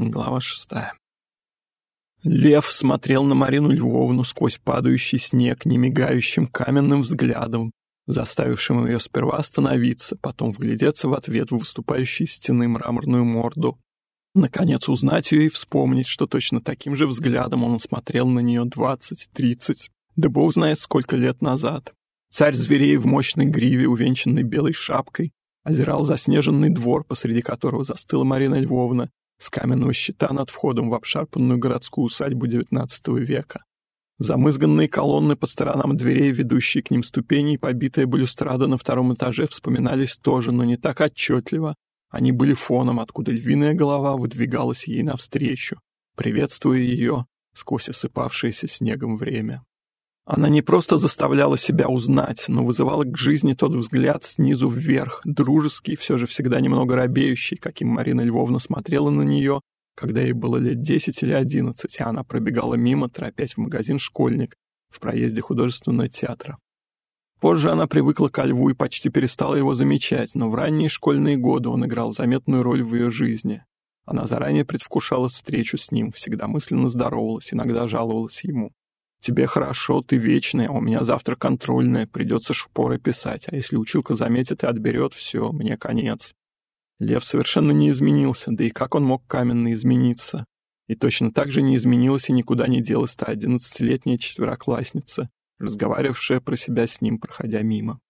Глава шестая. Лев смотрел на Марину Львовну сквозь падающий снег немигающим каменным взглядом, заставившим ее сперва остановиться, потом вглядеться в ответ в выступающей стены мраморную морду. Наконец узнать ее и вспомнить, что точно таким же взглядом он смотрел на нее двадцать, тридцать, да бог знает сколько лет назад. Царь зверей в мощной гриве, увенчанный белой шапкой, озирал заснеженный двор, посреди которого застыла Марина Львовна, с каменного щита над входом в обшарпанную городскую усадьбу XIX века. Замызганные колонны по сторонам дверей, ведущие к ним ступени и побитая балюстрада на втором этаже вспоминались тоже, но не так отчетливо. Они были фоном, откуда львиная голова выдвигалась ей навстречу, приветствуя ее сквозь осыпавшееся снегом время. Она не просто заставляла себя узнать, но вызывала к жизни тот взгляд снизу вверх, дружеский, все же всегда немного робеющий, каким Марина Львовна смотрела на нее, когда ей было лет десять или одиннадцать, и она пробегала мимо, торопясь в магазин «Школьник» в проезде художественного театра. Позже она привыкла ко льву и почти перестала его замечать, но в ранние школьные годы он играл заметную роль в ее жизни. Она заранее предвкушала встречу с ним, всегда мысленно здоровалась, иногда жаловалась ему. Тебе хорошо, ты вечная, у меня завтра контрольная, придется шпоры писать, а если училка заметит и отберет, все, мне конец. Лев совершенно не изменился, да и как он мог каменно измениться? И точно так же не изменилась и никуда не делась та одиннадцатилетняя четвероклассница, разговаривавшая про себя с ним, проходя мимо.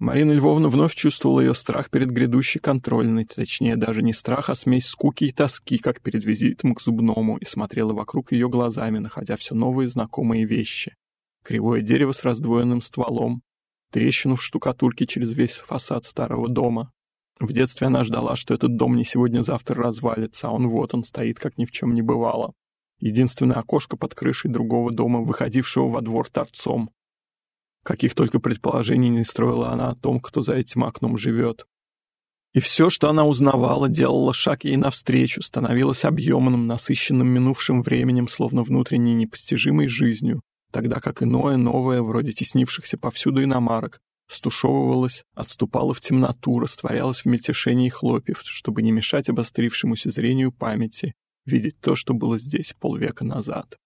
Марина Львовна вновь чувствовала ее страх перед грядущей контрольной, точнее, даже не страх, а смесь скуки и тоски, как перед визитом к зубному, и смотрела вокруг ее глазами, находя все новые знакомые вещи. Кривое дерево с раздвоенным стволом, трещину в штукатурке через весь фасад старого дома. В детстве она ждала, что этот дом не сегодня-завтра развалится, а он вот он стоит, как ни в чем не бывало. Единственное окошко под крышей другого дома, выходившего во двор торцом. Каких только предположений не строила она о том, кто за этим окном живет. И все, что она узнавала, делала шаг ей навстречу, становилось объемным, насыщенным минувшим временем, словно внутренней непостижимой жизнью, тогда как иное, новое, вроде теснившихся повсюду иномарок, стушевывалось, отступало в темноту, растворялось в мельтешении хлопьев, чтобы не мешать обострившемуся зрению памяти, видеть то, что было здесь полвека назад.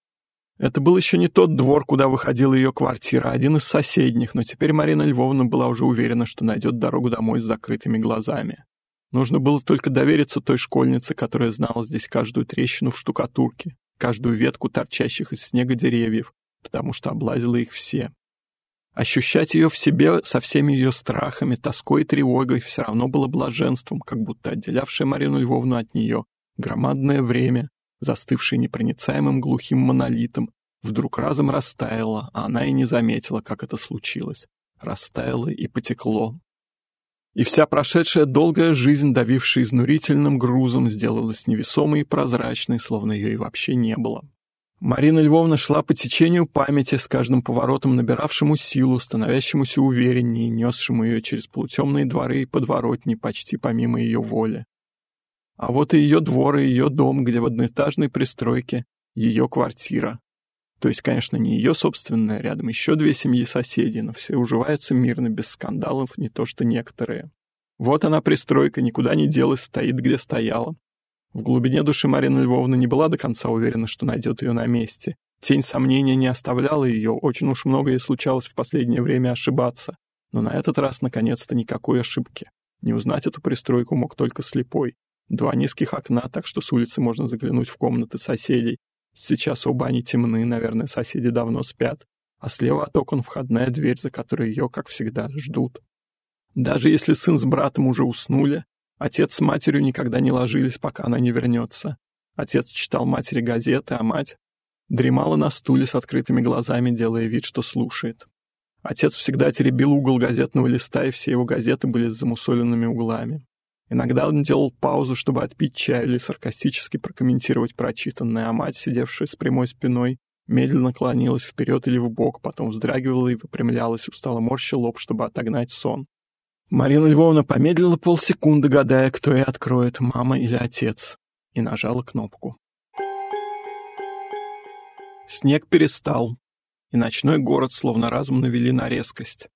Это был еще не тот двор, куда выходила ее квартира, а один из соседних, но теперь Марина Львовна была уже уверена, что найдет дорогу домой с закрытыми глазами. Нужно было только довериться той школьнице, которая знала здесь каждую трещину в штукатурке, каждую ветку торчащих из снега деревьев, потому что облазила их все. Ощущать ее в себе со всеми ее страхами, тоской и тревогой все равно было блаженством, как будто отделявшее Марину Львовну от нее громадное время, застывшая непроницаемым глухим монолитом, вдруг разом растаяла, а она и не заметила, как это случилось. Растаяло и потекло. И вся прошедшая долгая жизнь, давившая изнурительным грузом, сделалась невесомой и прозрачной, словно ее и вообще не было. Марина Львовна шла по течению памяти, с каждым поворотом набиравшему силу, становящемуся увереннее, несшему ее через полутемные дворы и подворотни почти помимо ее воли. А вот и ее двор, и ее дом, где в одноэтажной пристройке ее квартира. То есть, конечно, не ее собственная, рядом еще две семьи соседей, но все уживаются мирно, без скандалов, не то что некоторые. Вот она пристройка, никуда не делась, стоит, где стояла. В глубине души Марина Львовна не была до конца уверена, что найдет ее на месте. Тень сомнения не оставляла ее, очень уж много ей случалось в последнее время ошибаться. Но на этот раз, наконец-то, никакой ошибки. Не узнать эту пристройку мог только слепой. Два низких окна, так что с улицы можно заглянуть в комнаты соседей. Сейчас оба они темны, наверное, соседи давно спят. А слева от окон входная дверь, за которой ее, как всегда, ждут. Даже если сын с братом уже уснули, отец с матерью никогда не ложились, пока она не вернется. Отец читал матери газеты, а мать дремала на стуле с открытыми глазами, делая вид, что слушает. Отец всегда теребил угол газетного листа, и все его газеты были с замусоленными углами. Иногда он делал паузу, чтобы отпить чай или саркастически прокомментировать прочитанное, а мать, сидевшая с прямой спиной, медленно клонилась вперед или вбок, потом вздрагивала и выпрямлялась, устало морща лоб, чтобы отогнать сон. Марина Львовна помедлила полсекунды, гадая, кто ей откроет, мама или отец, и нажала кнопку. Снег перестал, и ночной город словно разум навели на резкость.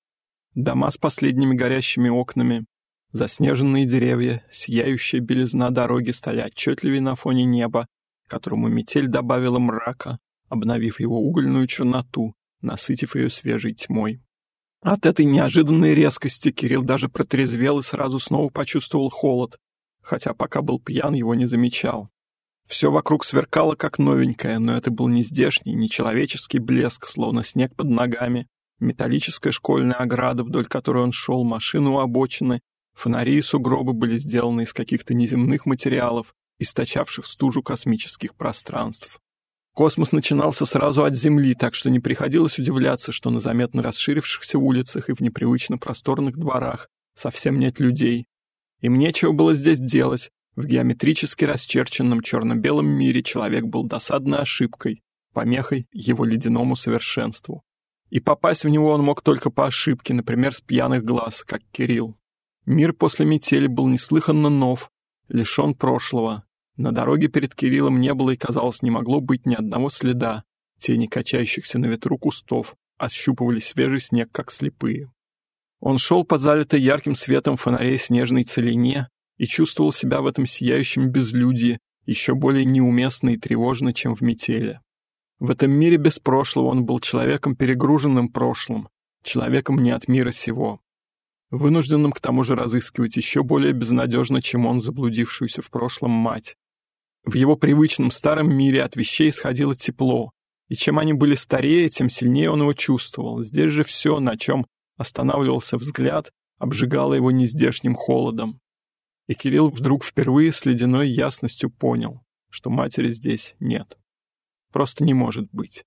Дома с последними горящими окнами, Заснеженные деревья, сияющая белизна дороги стали отчетливее на фоне неба, которому метель добавила мрака, обновив его угольную черноту, насытив ее свежей тьмой. От этой неожиданной резкости Кирилл даже протрезвел и сразу снова почувствовал холод, хотя пока был пьян, его не замечал. Все вокруг сверкало как новенькое, но это был не здешний, не человеческий блеск, словно снег под ногами, металлическая школьная ограда, вдоль которой он шел, машины у обочины, фонари и сугробы были сделаны из каких-то неземных материалов, источавших стужу космических пространств. Космос начинался сразу от Земли, так что не приходилось удивляться, что на заметно расширившихся улицах и в непривычно просторных дворах совсем нет людей. Им нечего было здесь делать, в геометрически расчерченном черно-белом мире человек был досадной ошибкой, помехой его ледяному совершенству. И попасть в него он мог только по ошибке, например, с пьяных глаз, как Кирилл. Мир после метели был неслыханно нов, лишен прошлого. На дороге перед Кириллом не было и, казалось, не могло быть ни одного следа. Тени качающихся на ветру кустов ощупывали свежий снег, как слепые. Он шел по залитой ярким светом фонарей снежной целине, и чувствовал себя в этом сияющем безлюдии еще более неуместно и тревожно, чем в метели. В этом мире без прошлого он был человеком, перегруженным прошлым, человеком не от мира сего, вынужденным к тому же разыскивать еще более безнадежно, чем он, заблудившуюся в прошлом мать. В его привычном старом мире от вещей исходило тепло, и чем они были старее, тем сильнее он его чувствовал. Здесь же все, на чем останавливался взгляд, обжигало его нездешним холодом. И Кирилл вдруг впервые с ледяной ясностью понял, что матери здесь нет. Просто не может быть.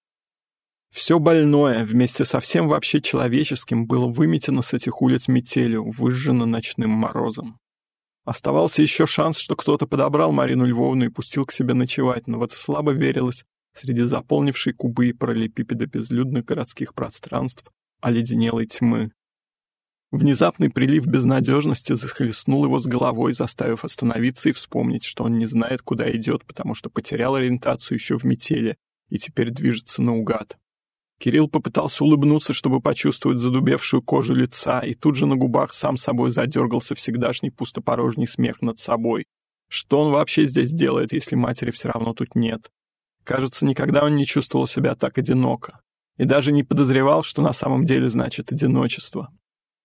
Все больное, вместе со всем вообще человеческим, было выметено с этих улиц метелью, выжжено ночным морозом. Оставался еще шанс, что кто-то подобрал Марину Львовну и пустил к себе ночевать, но в это слабо верилось среди заполнившей кубы и параллелепипеда безлюдных городских пространств оледенелой тьмы, Внезапный прилив безнадежности захлестнул его с головой, заставив остановиться и вспомнить, что он не знает, куда идет, потому что потерял ориентацию еще в метели и теперь движется наугад. Кирилл попытался улыбнуться, чтобы почувствовать задубевшую кожу лица, и тут же на губах сам собой задергался всегдашний пустопорожний смех над собой. Что он вообще здесь делает, если матери все равно тут нет? Кажется, никогда он не чувствовал себя так одиноко. И даже не подозревал, что на самом деле значит одиночество.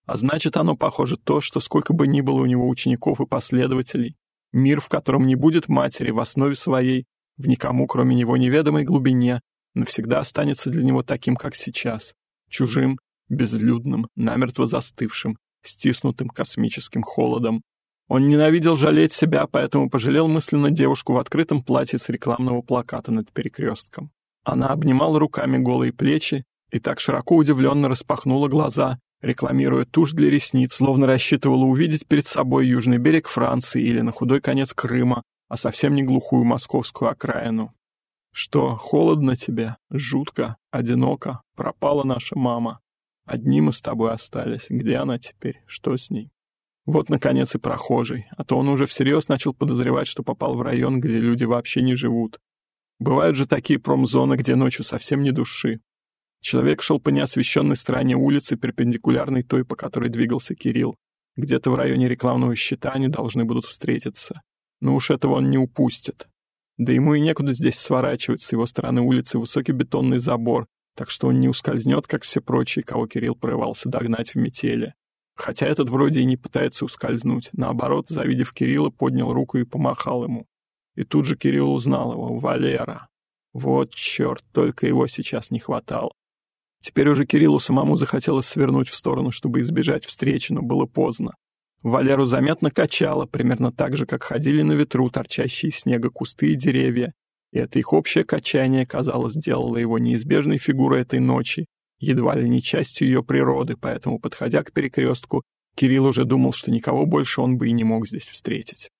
А значит, оно похоже то, что сколько бы ни было у него учеников и последователей, мир, в котором не будет матери в основе своей, в никому, кроме него, неведомой глубине, навсегда останется для него таким, как сейчас, чужим, безлюдным, намертво застывшим, стиснутым космическим холодом. Он ненавидел жалеть себя, поэтому пожалел мысленно девушку в открытом платье с рекламного плаката над перекрестком. Она обнимала руками голые плечи и так широко удивленно распахнула глаза, рекламируя тушь для ресниц, словно рассчитывала увидеть перед собой южный берег Франции или на худой конец Крыма, а совсем не глухую московскую окраину. Что, холодно тебе, жутко, одиноко, пропала наша мама. Одни мы с тобой остались, где она теперь, что с ней? Вот, наконец, и прохожий, а то он уже всерьез начал подозревать, что попал в район, где люди вообще не живут. Бывают же такие промзоны, где ночью совсем не души. Человек шел по неосвещенной стороне улицы, перпендикулярной той, по которой двигался Кирилл. Где-то в районе рекламного щита они должны будут встретиться. Но уж этого он не упустит. Да ему и некуда здесь сворачивать, с его стороны улицы высокий бетонный забор, так что он не ускользнет, как все прочие, кого Кирилл порывался догнать в метели. Хотя этот вроде и не пытается ускользнуть. Наоборот, завидев Кирилла, поднял руку и помахал ему. И тут же Кирилл узнал его — Валера. Вот черт, только его сейчас не хватало. Теперь уже Кириллу самому захотелось свернуть в сторону, чтобы избежать встречи, но было поздно. Валеру заметно качало, примерно так же, как ходили на ветру торчащие из снега кусты и деревья, и это их общее качание, казалось, сделало его неизбежной фигурой этой ночи, едва ли не частью ее природы, поэтому, подходя к перекрестку, Кирилл уже думал, что никого больше он бы и не мог здесь встретить.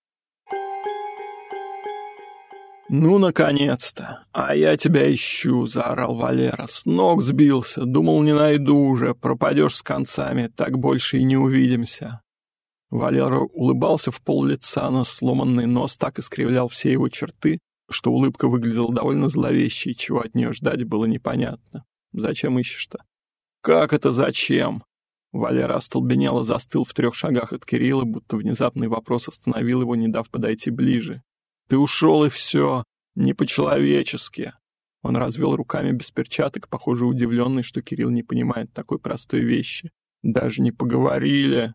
«Ну, наконец-то! А я тебя ищу!» — заорал Валера. «С ног сбился. Думал, не найду уже. Пропадешь с концами. Так больше и не увидимся». Валера улыбался в пол лица, но сломанный нос так искривлял все его черты, что улыбка выглядела довольно зловещей, чего от нее ждать было непонятно. «Зачем ищешь-то?» «Как это зачем?» Валера остолбенело застыл в трех шагах от Кирилла, будто внезапный вопрос остановил его, не дав подойти ближе. «Ты ушел, и все. Не по-человечески». Он развел руками без перчаток, похоже, удивленный, что Кирилл не понимает такой простой вещи. «Даже не поговорили».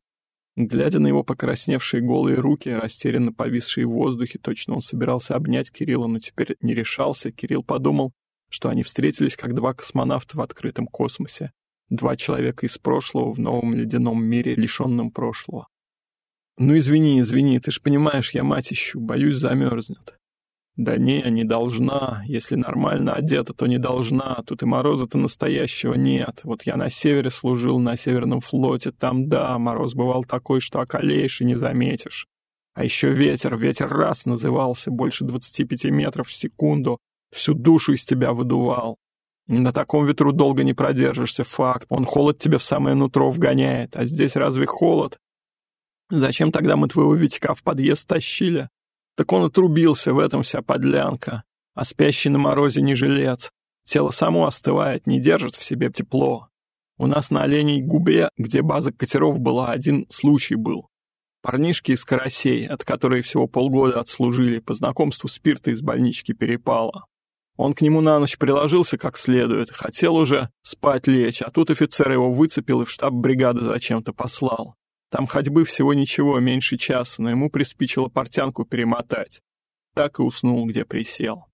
Глядя на его покрасневшие голые руки, растерянно повисшие в воздухе, точно он собирался обнять Кирилла, но теперь не решался, Кирилл подумал, что они встретились как два космонавта в открытом космосе. Два человека из прошлого в новом ледяном мире, лишенном прошлого. «Ну извини, извини, ты ж понимаешь, я мать ищу, боюсь, замерзнет». «Да не, не должна. Если нормально одета, то не должна. Тут и мороза-то настоящего нет. Вот я на севере служил, на Северном флоте. Там, да, мороз бывал такой, что околеешь и не заметишь. А еще ветер. Ветер раз назывался, больше 25 метров в секунду. Всю душу из тебя выдувал. На таком ветру долго не продержишься, факт. Он холод тебе в самое нутро вгоняет. А здесь разве холод? Зачем тогда мы твоего Витька в подъезд тащили? Так он отрубился, в этом вся подлянка. А спящий на морозе не жилец. Тело само остывает, не держит в себе тепло. У нас на Оленей губе, где база катеров была, один случай был. Парнишки из карасей, от которой всего полгода отслужили, по знакомству спирта из больнички перепало. Он к нему на ночь приложился как следует, хотел уже спать лечь, а тут офицер его выцепил и в штаб бригады зачем-то послал. Там ходьбы всего ничего, меньше часа, но ему приспичило портянку перемотать. Так и уснул, где присел.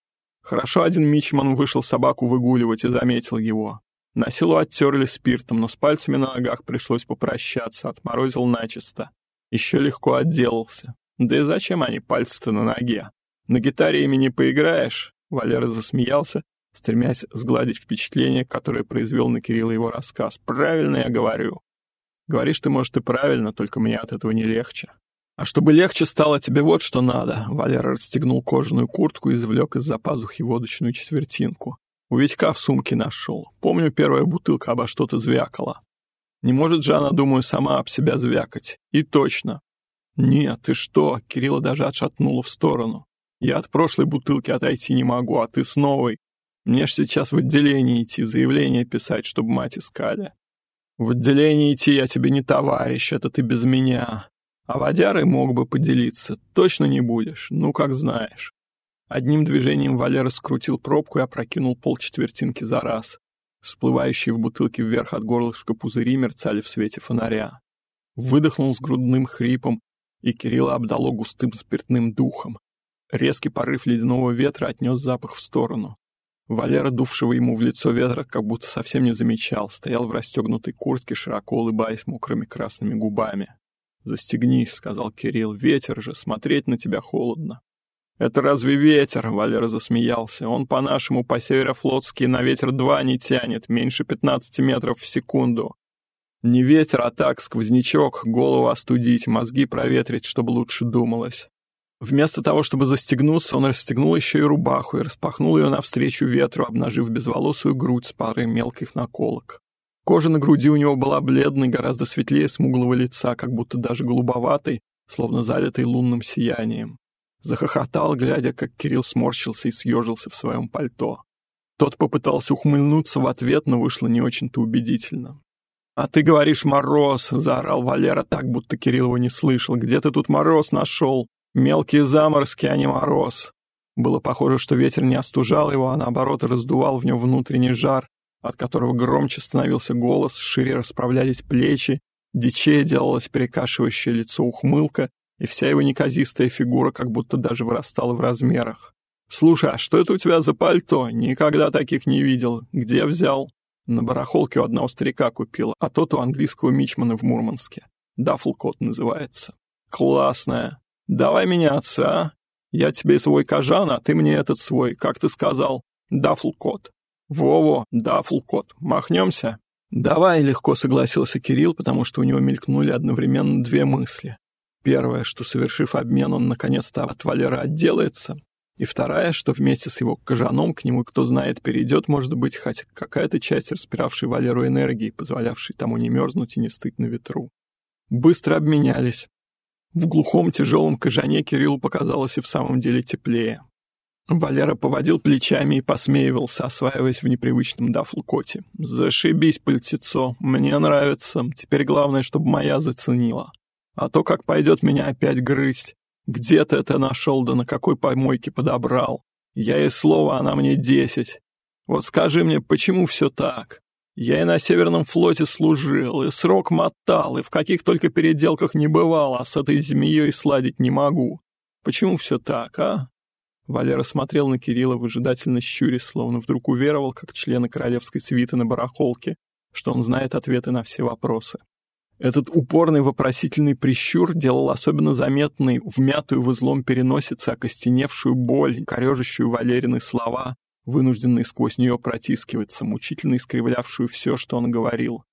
Хорошо один мичман вышел собаку выгуливать и заметил его. На село оттерли спиртом, но с пальцами на ногах пришлось попрощаться, отморозил начисто. Еще легко отделался. Да и зачем они пальцы-то на ноге? На гитаре ими не поиграешь? Валера засмеялся, стремясь сгладить впечатление, которое произвел на Кирилла его рассказ. «Правильно я говорю. Говоришь ты, может, и правильно, только мне от этого не легче. А чтобы легче стало, тебе вот что надо. Валера расстегнул кожаную куртку и извлек из-за пазухи водочную четвертинку. У Витька в сумке нашел. Помню, первая бутылка обо что-то звякала. Не может же она, думаю, сама об себя звякать. И точно. Нет, ты что? Кирилла даже отшатнула в сторону. Я от прошлой бутылки отойти не могу, а ты с новой. Мне ж сейчас в отделение идти, заявление писать, чтобы мать искали. В отделение идти я тебе не товарищ, это ты без меня. А водярой мог бы поделиться, точно не будешь, ну как знаешь. Одним движением Валера скрутил пробку и опрокинул полчетвертинки за раз. Всплывающие в бутылке вверх от горлышка пузыри мерцали в свете фонаря. Выдохнул с грудным хрипом, и Кирилла обдало густым спиртным духом. Резкий порыв ледяного ветра отнес запах в сторону. Валера, дувшего ему в лицо ветра, как будто совсем не замечал, стоял в расстегнутой куртке, широко улыбаясь мокрыми красными губами. «Застегнись», — сказал Кирилл, — «ветер же, смотреть на тебя холодно». «Это разве ветер?» — Валера засмеялся. «Он по-нашему по северофлотски на ветер два не тянет, меньше пятнадцати метров в секунду. Не ветер, а так, сквознячок, голову остудить, мозги проветрить, чтобы лучше думалось». Вместо того, чтобы застегнуться, он расстегнул еще и рубаху и распахнул ее навстречу ветру, обнажив безволосую грудь с парой мелких наколок. Кожа на груди у него была бледной, гораздо светлее смуглого лица, как будто даже голубоватой, словно залитой лунным сиянием. Захохотал, глядя, как Кирилл сморщился и съежился в своем пальто. Тот попытался ухмыльнуться в ответ, но вышло не очень-то убедительно. «А ты говоришь, мороз!» — заорал Валера так, будто Кирилл его не слышал. «Где ты тут мороз нашел?» Мелкие заморозки, а не мороз. Было похоже, что ветер не остужал его, а наоборот раздувал в нем внутренний жар, от которого громче становился голос, шире расправлялись плечи, дичее делалось перекашивающее лицо ухмылка, и вся его неказистая фигура как будто даже вырастала в размерах. «Слушай, а что это у тебя за пальто? Никогда таких не видел. Где взял?» На барахолке у одного старика купил, а тот у английского мичмана в Мурманске. Даффлкот называется. «Классная. Давай меняться, а? Я тебе свой кожан, а ты мне этот свой, как ты сказал, дафлкот. Во-во, дафлкот. Махнемся? Давай, легко согласился Кирилл, потому что у него мелькнули одновременно две мысли. Первое, что, совершив обмен, он наконец-то от Валера отделается. И вторая, что вместе с его кожаном к нему, кто знает, перейдет, может быть, хоть какая-то часть распиравшей Валеру энергии, позволявшей тому не мерзнуть и не стыть на ветру. Быстро обменялись. В глухом тяжелом кожане Кириллу показалось и в самом деле теплее. Валера поводил плечами и посмеивался, осваиваясь в непривычном дафлкоте. «Зашибись, пальтецо, мне нравится. Теперь главное, чтобы моя заценила. А то как пойдет меня опять грызть. Где ты это нашел, да на какой помойке подобрал? Я ей слово, она мне десять. Вот скажи мне, почему все так? Я и на Северном флоте служил, и срок мотал, и в каких только переделках не бывало, а с этой змеей сладить не могу. Почему все так, а?» Валера смотрел на Кирилла выжидательно щурясь, словно вдруг уверовал, как члены королевской свиты на барахолке, что он знает ответы на все вопросы. Этот упорный вопросительный прищур делал особенно заметной вмятую в излом переносице окостеневшую боль, корежащую Валерины слова, вынужденный сквозь нее протискиваться, мучительно искривлявшую все, что он говорил.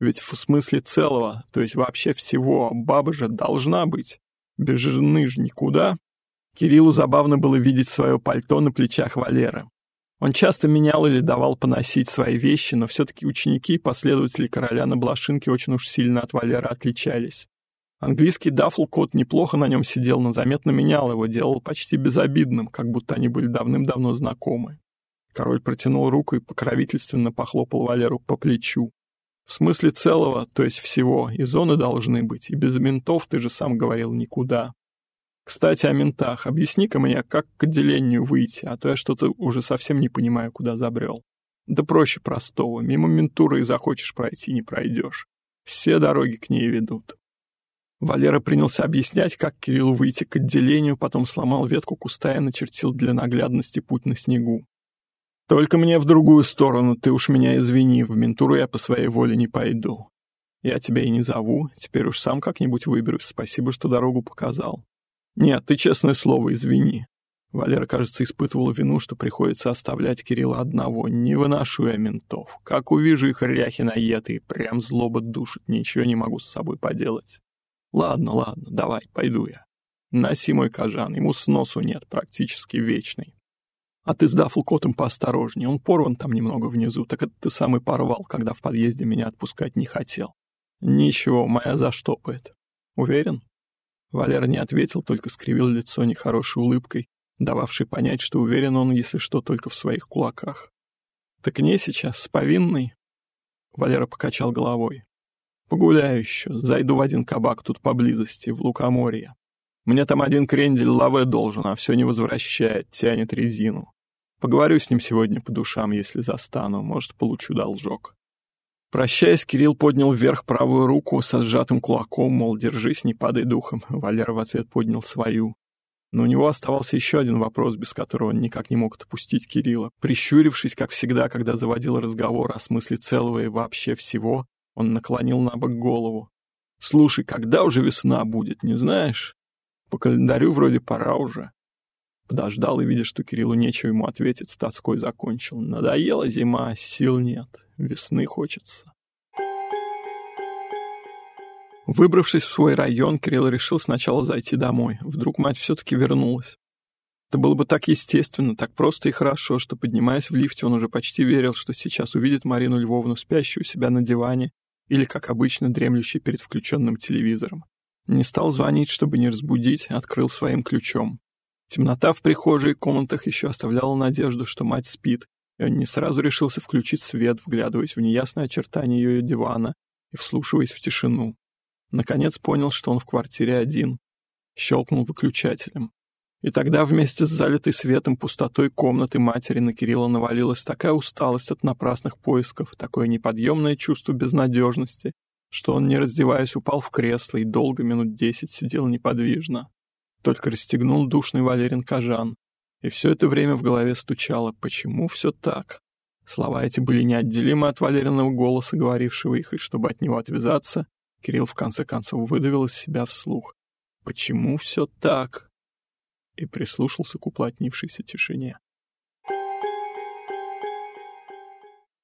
Ведь в смысле целого, то есть вообще всего, баба же должна быть. Без жены же никуда. Кириллу забавно было видеть свое пальто на плечах Валеры. Он часто менял или давал поносить свои вещи, но все-таки ученики и последователи короля на блошинке очень уж сильно от Валеры отличались. Английский дафл-кот неплохо на нем сидел, но заметно менял его, делал почти безобидным, как будто они были давным-давно знакомы. Король протянул руку и покровительственно похлопал Валеру по плечу. В смысле целого, то есть всего, и зоны должны быть, и без ментов, ты же сам говорил, никуда. Кстати, о ментах. Объясни-ка мне, как к отделению выйти, а то я что-то уже совсем не понимаю, куда забрел. Да проще простого. Мимо ментуры и захочешь пройти, не пройдешь. Все дороги к ней ведут. Валера принялся объяснять, как Кириллу выйти к отделению, потом сломал ветку куста и начертил для наглядности путь на снегу. «Только мне в другую сторону, ты уж меня извини, в ментуру я по своей воле не пойду. Я тебя и не зову, теперь уж сам как-нибудь выберусь, спасибо, что дорогу показал. «Нет, ты, честное слово, извини». Валера, кажется, испытывал вину, что приходится оставлять Кирилла одного. Не выношу я ментов. Как увижу их ряхи наетые, прям злоба душит, ничего не могу с собой поделать. Ладно, ладно, давай, пойду я. Носи мой кожан, ему сносу нет, практически вечный. А ты с дафлкотом поосторожнее, он порван там немного внизу, так это ты сам и порвал, когда в подъезде меня отпускать не хотел. Ничего, моя заштопает. Уверен? Валера не ответил, только скривил лицо нехорошей улыбкой, дававшей понять, что уверен он, если что, только в своих кулаках. «Так не сейчас, с повинной?» Валера покачал головой. «Погуляю еще, зайду в один кабак тут поблизости, в Лукоморье. Мне там один крендель лаве должен, а все не возвращает, тянет резину. Поговорю с ним сегодня по душам, если застану, может, получу должок». Прощаясь, Кирилл поднял вверх правую руку со сжатым кулаком, мол, держись, не падай духом. Валера в ответ поднял свою. Но у него оставался еще один вопрос, без которого он никак не мог отпустить Кирилла. Прищурившись, как всегда, когда заводил разговор о смысле целого и вообще всего, он наклонил на бок голову. «Слушай, когда уже весна будет, не знаешь? По календарю вроде пора уже». Подождал и, видя, что Кириллу нечего ему ответить, статской закончил. Надоела зима, сил нет, весны хочется. Выбравшись в свой район, Кирилл решил сначала зайти домой. Вдруг мать все-таки вернулась. Это было бы так естественно, так просто и хорошо, что, поднимаясь в лифте, он уже почти верил, что сейчас увидит Марину Львовну, спящую у себя на диване, или, как обычно, дремлющей перед включенным телевизором. Не стал звонить, чтобы не разбудить, открыл своим ключом. Темнота в прихожей и комнатах еще оставляла надежду, что мать спит, и он не сразу решился включить свет, вглядываясь в неясные очертания ее дивана и вслушиваясь в тишину. Наконец понял, что он в квартире один. Щелкнул выключателем. И тогда вместе с залитой светом пустотой комнаты матери на Кирилла навалилась такая усталость от напрасных поисков, такое неподъемное чувство безнадежности, что он, не раздеваясь, упал в кресло и долго минут десять сидел неподвижно. Только расстегнул душный Валерин кожан. И все это время в голове стучало «Почему все так?». Слова эти были неотделимы от Валериного голоса, говорившего их, и чтобы от него отвязаться, Кирилл в конце концов выдавил из себя вслух. «Почему все так?» И прислушался к уплотнившейся тишине.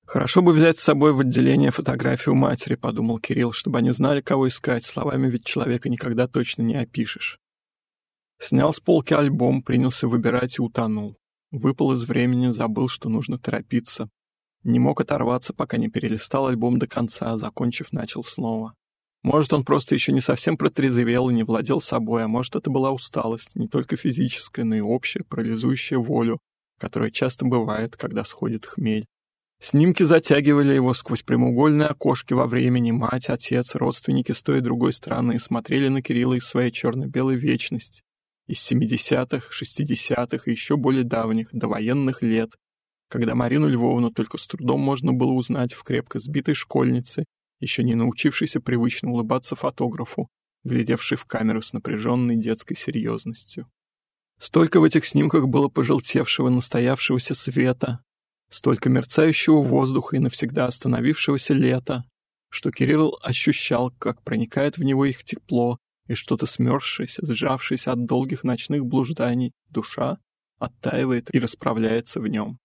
«Хорошо бы взять с собой в отделение фотографию матери», — подумал Кирилл, чтобы они знали, кого искать. Словами ведь человека никогда точно не опишешь. Снял с полки альбом, принялся выбирать и утонул. Выпал из времени, забыл, что нужно торопиться. Не мог оторваться, пока не перелистал альбом до конца, а закончив, начал снова. Может, он просто еще не совсем протрезвел и не владел собой, а может, это была усталость, не только физическая, но и общая, парализующая волю, которая часто бывает, когда сходит хмель. Снимки затягивали его сквозь прямоугольные окошки во времени. Мать, отец, родственники с той и другой стороны смотрели на Кирилла из своей черно-белой вечности. Из 70-х, 60-х и еще более давних, довоенных лет, когда Марину Львовну только с трудом можно было узнать в крепко сбитой школьнице, еще не научившейся привычно улыбаться фотографу, глядевшей в камеру с напряженной детской серьезностью. Столько в этих снимках было пожелтевшего настоявшегося света, столько мерцающего воздуха и навсегда остановившегося лета, что Кирилл ощущал, как проникает в него их тепло, и что-то смерзшееся, сжавшееся от долгих ночных блужданий, душа оттаивает и расправляется в нем.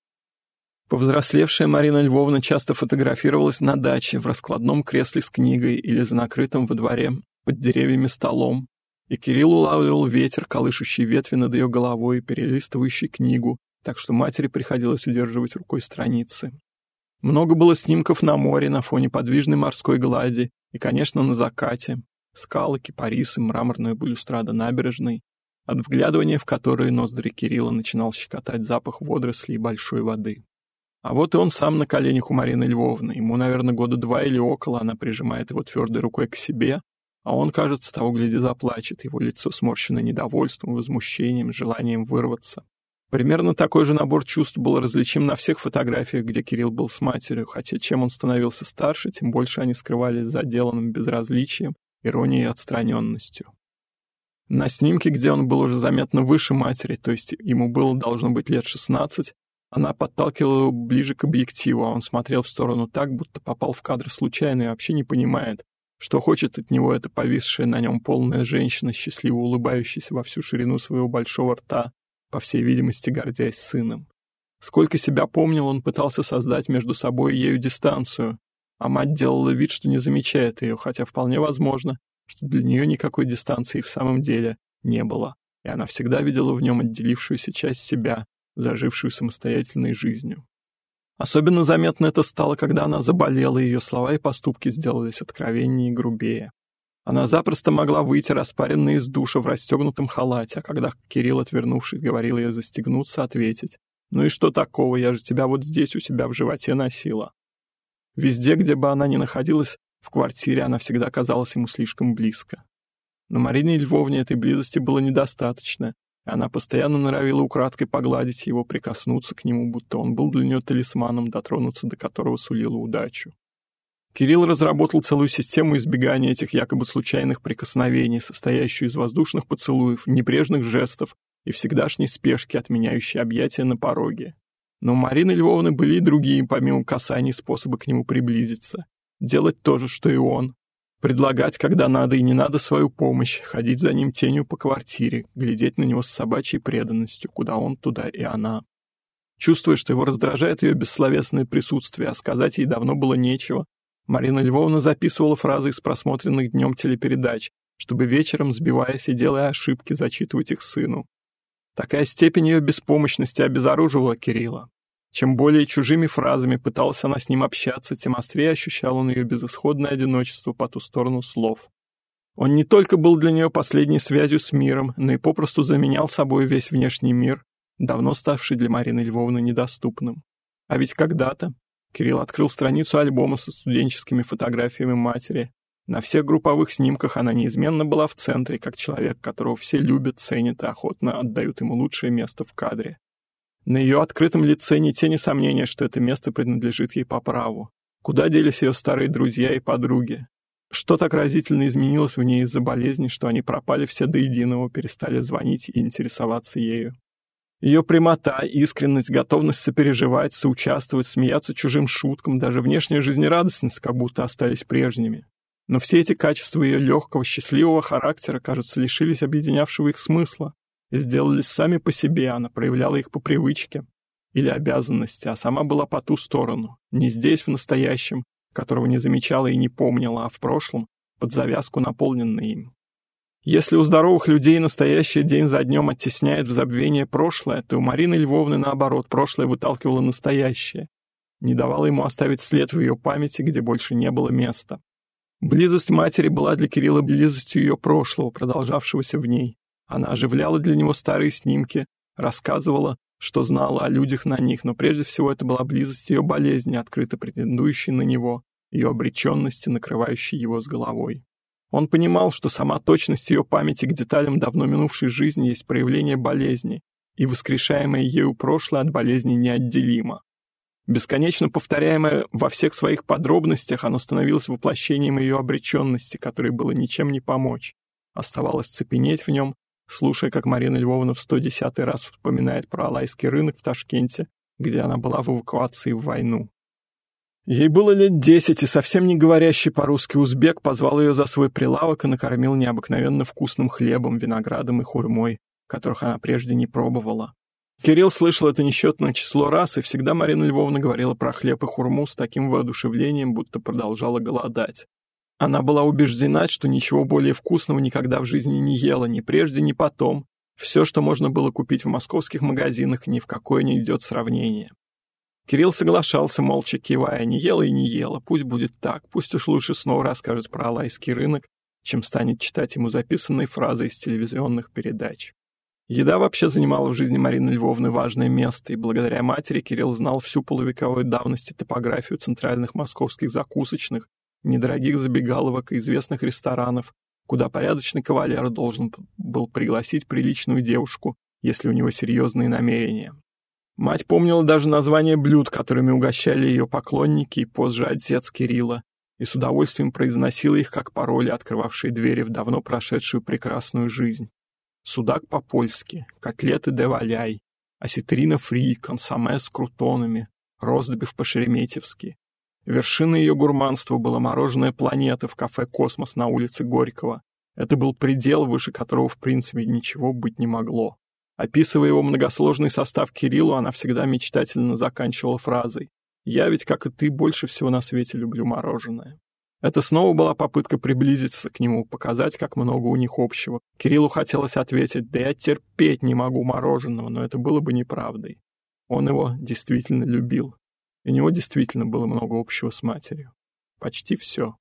Повзрослевшая Марина Львовна часто фотографировалась на даче, в раскладном кресле с книгой или за накрытым во дворе под деревьями столом, и Кирилл улавливал ветер, колышущий ветви над ее головой перелистывающий книгу, так что матери приходилось удерживать рукой страницы. Много было снимков на море на фоне подвижной морской глади и, конечно, на закате. Скалы, кипарисы, мраморная балюстрада набережной, от вглядывания в которые ноздри Кирилла начинал щекотать запах водорослей и большой воды. А вот и он сам на коленях у Марины Львовны. Ему, наверное, года два или около она прижимает его твердой рукой к себе, а он, кажется, того гляди заплачет, его лицо сморщено недовольством, возмущением, желанием вырваться. Примерно такой же набор чувств был различим на всех фотографиях, где Кирилл был с матерью, хотя чем он становился старше, тем больше они скрывались за деланным безразличием, иронией и отстраненностью. На снимке, где он был уже заметно выше матери, то есть ему было должно быть лет 16, она подталкивала его ближе к объективу, а он смотрел в сторону так, будто попал в кадр случайно и вообще не понимает, что хочет от него эта повисшая на нем полная женщина, счастливо улыбающаяся во всю ширину своего большого рта, по всей видимости, гордясь сыном. Сколько себя помнил, он пытался создать между собой и ею дистанцию, а мать делала вид, что не замечает ее, хотя вполне возможно, что для нее никакой дистанции в самом деле не было, и она всегда видела в нем отделившуюся часть себя, зажившую самостоятельной жизнью. Особенно заметно это стало, когда она заболела, и ее слова и поступки сделались откровеннее и грубее. Она запросто могла выйти распаренная из душа в расстегнутом халате, а когда Кирилл, отвернувшись, говорил ей застегнуться, ответить. «Ну и что такого, я же тебя вот здесь у себя в животе носила». Везде, где бы она ни находилась, в квартире она всегда казалась ему слишком близко. Но Марине Львовне этой близости было недостаточно, и она постоянно норовила украдкой погладить его, прикоснуться к нему, будто он был для нее талисманом, дотронуться до которого сулила удачу. Кирилл разработал целую систему избегания этих якобы случайных прикосновений, состоящую из воздушных поцелуев, небрежных жестов и всегдашней спешки, отменяющей объятия на пороге. Но у Марины Львовны были и другие, помимо касаний, способы к нему приблизиться. Делать то же, что и он. Предлагать, когда надо и не надо, свою помощь, ходить за ним тенью по квартире, глядеть на него с собачьей преданностью, куда он, туда и она. Чувствуя, что его раздражает ее бессловесное присутствие, а сказать ей давно было нечего, Марина Львовна записывала фразы из просмотренных днем телепередач, чтобы вечером, сбиваясь и делая ошибки, зачитывать их сыну. Такая степень ее беспомощности обезоруживала Кирилла. Чем более чужими фразами пыталась она с ним общаться, тем острее ощущал он ее безысходное одиночество по ту сторону слов. Он не только был для нее последней связью с миром, но и попросту заменял собой весь внешний мир, давно ставший для Марины Львовны недоступным. А ведь когда-то, Кирилл открыл страницу альбома со студенческими фотографиями матери. На всех групповых снимках она неизменно была в центре, как человек, которого все любят, ценят и охотно отдают ему лучшее место в кадре. На ее открытом лице ни тени сомнения, что это место принадлежит ей по праву. Куда делись ее старые друзья и подруги? Что так разительно изменилось в ней из-за болезни, что они пропали все до единого, перестали звонить и интересоваться ею? Ее прямота, искренность, готовность сопереживать, соучаствовать, смеяться чужим шуткам, даже внешняя жизнерадостность как будто остались прежними. Но все эти качества ее легкого, счастливого характера, кажется, лишились объединявшего их смысла сделались сами по себе, она проявляла их по привычке или обязанности, а сама была по ту сторону, не здесь, в настоящем, которого не замечала и не помнила, а в прошлом, под завязку наполненной им. Если у здоровых людей настоящий день за днем оттесняет в забвение прошлое, то у Марины Львовны, наоборот, прошлое выталкивало настоящее, не давало ему оставить след в ее памяти, где больше не было места. Близость матери была для Кирилла близостью ее прошлого, продолжавшегося в ней. Она оживляла для него старые снимки, рассказывала, что знала о людях на них, но прежде всего это была близость ее болезни, открыто претендующей на него, ее обреченности, накрывающей его с головой. Он понимал, что сама точность ее памяти к деталям давно минувшей жизни есть проявление болезни, и воскрешаемое ею прошлое от болезни неотделимо. Бесконечно повторяемое во всех своих подробностях, оно становилось воплощением ее обреченности, которой было ничем не помочь. Оставалось цепенеть в нем, слушая, как Марина Львовна в 110 раз вспоминает про Алайский рынок в Ташкенте, где она была в эвакуации в войну. Ей было лет десять, и совсем не говорящий по-русски узбек позвал ее за свой прилавок и накормил необыкновенно вкусным хлебом, виноградом и хурмой, которых она прежде не пробовала. Кирилл слышал это несчетное число раз, и всегда Марина Львовна говорила про хлеб и хурму с таким воодушевлением, будто продолжала голодать. Она была убеждена, что ничего более вкусного никогда в жизни не ела, ни прежде, ни потом. Все, что можно было купить в московских магазинах, ни в какое не идет сравнение. Кирилл соглашался, молча кивая, не ела и не ела, пусть будет так, пусть уж лучше снова расскажет про Алайский рынок, чем станет читать ему записанные фразы из телевизионных передач. Еда вообще занимала в жизни Марины Львовны важное место, и благодаря матери Кирилл знал всю полувековой давности топографию центральных московских закусочных, недорогих забегаловок и известных ресторанов, куда порядочный кавалер должен был пригласить приличную девушку, если у него серьезные намерения. Мать помнила даже названия блюд, которыми угощали ее поклонники и позже отец Кирилла, и с удовольствием произносила их как пароли, открывавшие двери в давно прошедшую прекрасную жизнь. Судак по-польски, котлеты де валяй, осетрина фри, консоме с крутонами, ростбиф по-шереметьевски. Вершиной ее гурманства было мороженое «Планета» в кафе «Космос» на улице Горького. Это был предел, выше которого в принципе ничего быть не могло. Описывая его многосложный состав Кириллу, она всегда мечтательно заканчивала фразой «Я ведь, как и ты, больше всего на свете люблю мороженое». Это снова была попытка приблизиться к нему, показать, как много у них общего. Кириллу хотелось ответить «Да я терпеть не могу мороженого», но это было бы неправдой. Он его действительно любил. И у него действительно было много общего с матерью. Почти все.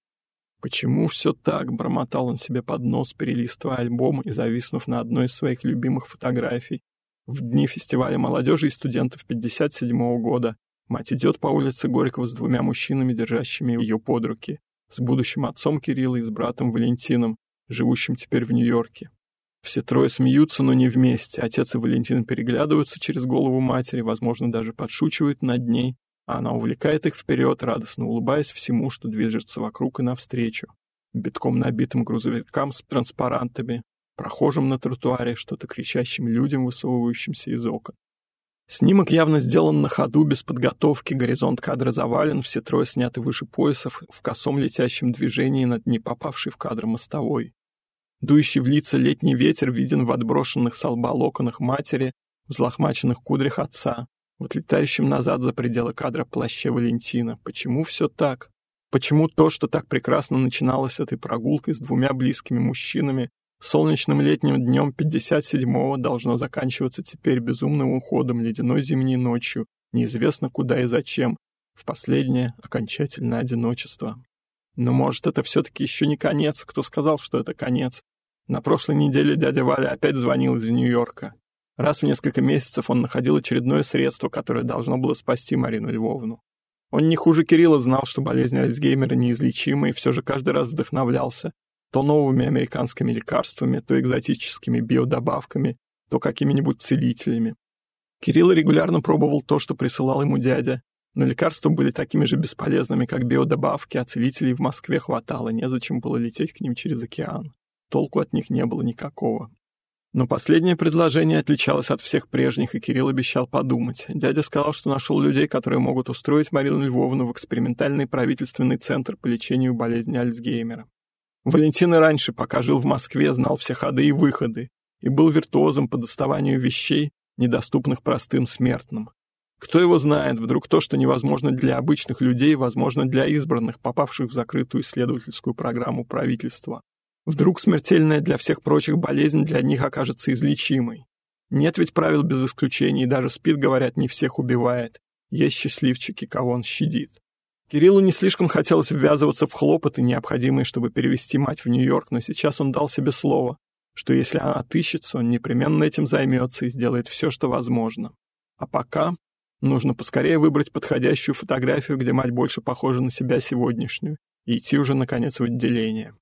Почему все так? Бормотал он себе под нос, перелистывая альбом и зависнув на одной из своих любимых фотографий. В дни фестиваля молодежи и студентов 57-го года мать идет по улице Горького с двумя мужчинами, держащими ее под руки, с будущим отцом Кирилла и с братом Валентином, живущим теперь в Нью-Йорке. Все трое смеются, но не вместе. Отец и Валентин переглядываются через голову матери, возможно, даже подшучивают над ней, она увлекает их вперед, радостно улыбаясь всему, что движется вокруг и навстречу. Битком набитым грузовикам с транспарантами, прохожим на тротуаре, что-то кричащим людям, высовывающимся из окон. Снимок явно сделан на ходу, без подготовки, горизонт кадра завален, все трое сняты выше поясов, в косом летящем движении над не попавшей в кадр мостовой. Дующий в лица летний ветер виден в отброшенных с лба локонах матери, взлохмаченных кудрях отца, в отлетающем назад за пределы кадра плаще Валентина. Почему все так? Почему то, что так прекрасно начиналось этой прогулкой с двумя близкими мужчинами, солнечным летним днем 57-го должно заканчиваться теперь безумным уходом ледяной зимней ночью, неизвестно куда и зачем, в последнее окончательное одиночество. Но может это все-таки еще не конец, кто сказал, что это конец? На прошлой неделе дядя Валя опять звонил из Нью-Йорка. Раз в несколько месяцев он находил очередное средство, которое должно было спасти Марину Львовну. Он не хуже Кирилла знал, что болезнь Альцгеймера неизлечима, и все же каждый раз вдохновлялся то новыми американскими лекарствами, то экзотическими биодобавками, то какими-нибудь целителями. Кирилл регулярно пробовал то, что присылал ему дядя, но лекарства были такими же бесполезными, как биодобавки, а целителей в Москве хватало, незачем было лететь к ним через океан. Толку от них не было никакого. Но последнее предложение отличалось от всех прежних, и Кирилл обещал подумать. Дядя сказал, что нашел людей, которые могут устроить Марину Львовну в экспериментальный правительственный центр по лечению болезни Альцгеймера. Валентин и раньше, пока жил в Москве, знал все ходы и выходы, и был виртуозом по доставанию вещей, недоступных простым смертным. Кто его знает, вдруг то, что невозможно для обычных людей, возможно для избранных, попавших в закрытую исследовательскую программу правительства. Вдруг смертельная для всех прочих болезнь для них окажется излечимой. Нет ведь правил без исключений, даже спит, говорят, не всех убивает. Есть счастливчики, кого он щадит. Кириллу не слишком хотелось ввязываться в хлопоты, необходимые, чтобы перевести мать в Нью-Йорк, но сейчас он дал себе слово, что если она отыщется, он непременно этим займется и сделает все, что возможно. А пока нужно поскорее выбрать подходящую фотографию, где мать больше похожа на себя сегодняшнюю, и идти уже, наконец, в отделение.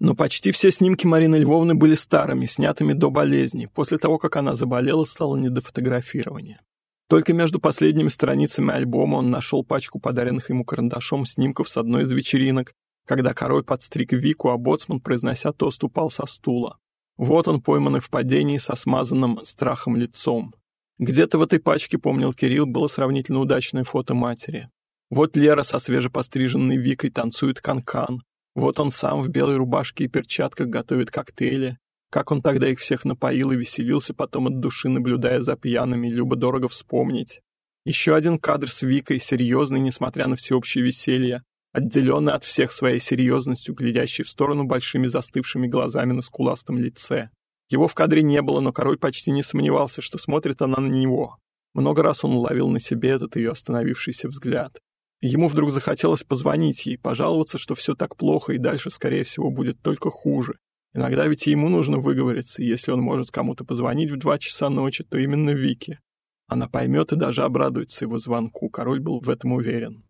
Но почти все снимки Марины Львовны были старыми, снятыми до болезни. После того, как она заболела, стало не до фотографирования. Только между последними страницами альбома он нашел пачку подаренных ему карандашом снимков с одной из вечеринок, когда король подстриг Вику, а боцман, произнося тост, упал со стула. Вот он, пойманный в падении со смазанным страхом лицом. Где-то в этой пачке, помнил Кирилл, было сравнительно удачное фото матери. Вот Лера со свежепостриженной Викой танцует канкан. -кан. Вот он сам в белой рубашке и перчатках готовит коктейли. Как он тогда их всех напоил и веселился потом от души, наблюдая за пьяными, любо-дорого вспомнить. Еще один кадр с Викой, серьезный, несмотря на всеобщее веселье, отделенный от всех своей серьезностью, глядящий в сторону большими застывшими глазами на скуластом лице. Его в кадре не было, но король почти не сомневался, что смотрит она на него. Много раз он уловил на себе этот ее остановившийся взгляд. Ему вдруг захотелось позвонить ей, пожаловаться, что все так плохо и дальше, скорее всего, будет только хуже. Иногда ведь и ему нужно выговориться, и если он может кому-то позвонить в два часа ночи, то именно Вике. Она поймет и даже обрадуется его звонку, король был в этом уверен.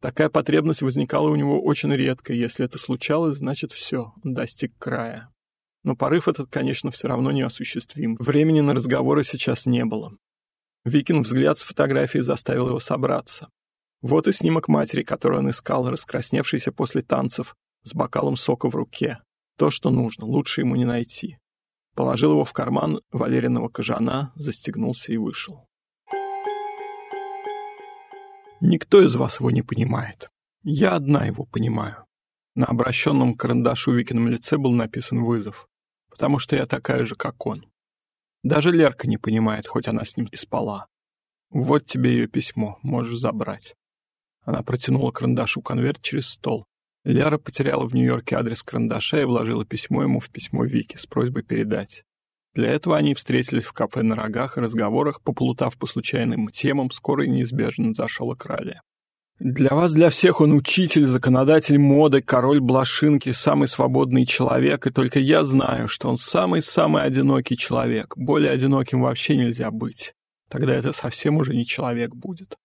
Такая потребность возникала у него очень редко, если это случалось, значит все, он достиг края. Но порыв этот, конечно, все равно неосуществим. Времени на разговоры сейчас не было. Викин взгляд с фотографией заставил его собраться. Вот и снимок матери, который он искал, раскрасневшийся после танцев, с бокалом сока в руке. То, что нужно, лучше ему не найти. Положил его в карман Валериного кожана, застегнулся и вышел. Никто из вас его не понимает. Я одна его понимаю. На обращенном карандашу Викином лице был написан вызов, потому что я такая же, как он. Даже Лерка не понимает, хоть она с ним и спала. Вот тебе ее письмо, можешь забрать. Она протянула карандашу конверт через стол. Ляра потеряла в Нью-Йорке адрес карандаша и вложила письмо ему в письмо Вики с просьбой передать. Для этого они встретились в кафе на рогах и разговорах, поплутав по случайным темам, скоро и неизбежно зашел к Ралли. Для вас, для всех он учитель, законодатель моды, король блошинки, самый свободный человек, и только я знаю, что он самый-самый одинокий человек. Более одиноким вообще нельзя быть. Тогда это совсем уже не человек будет.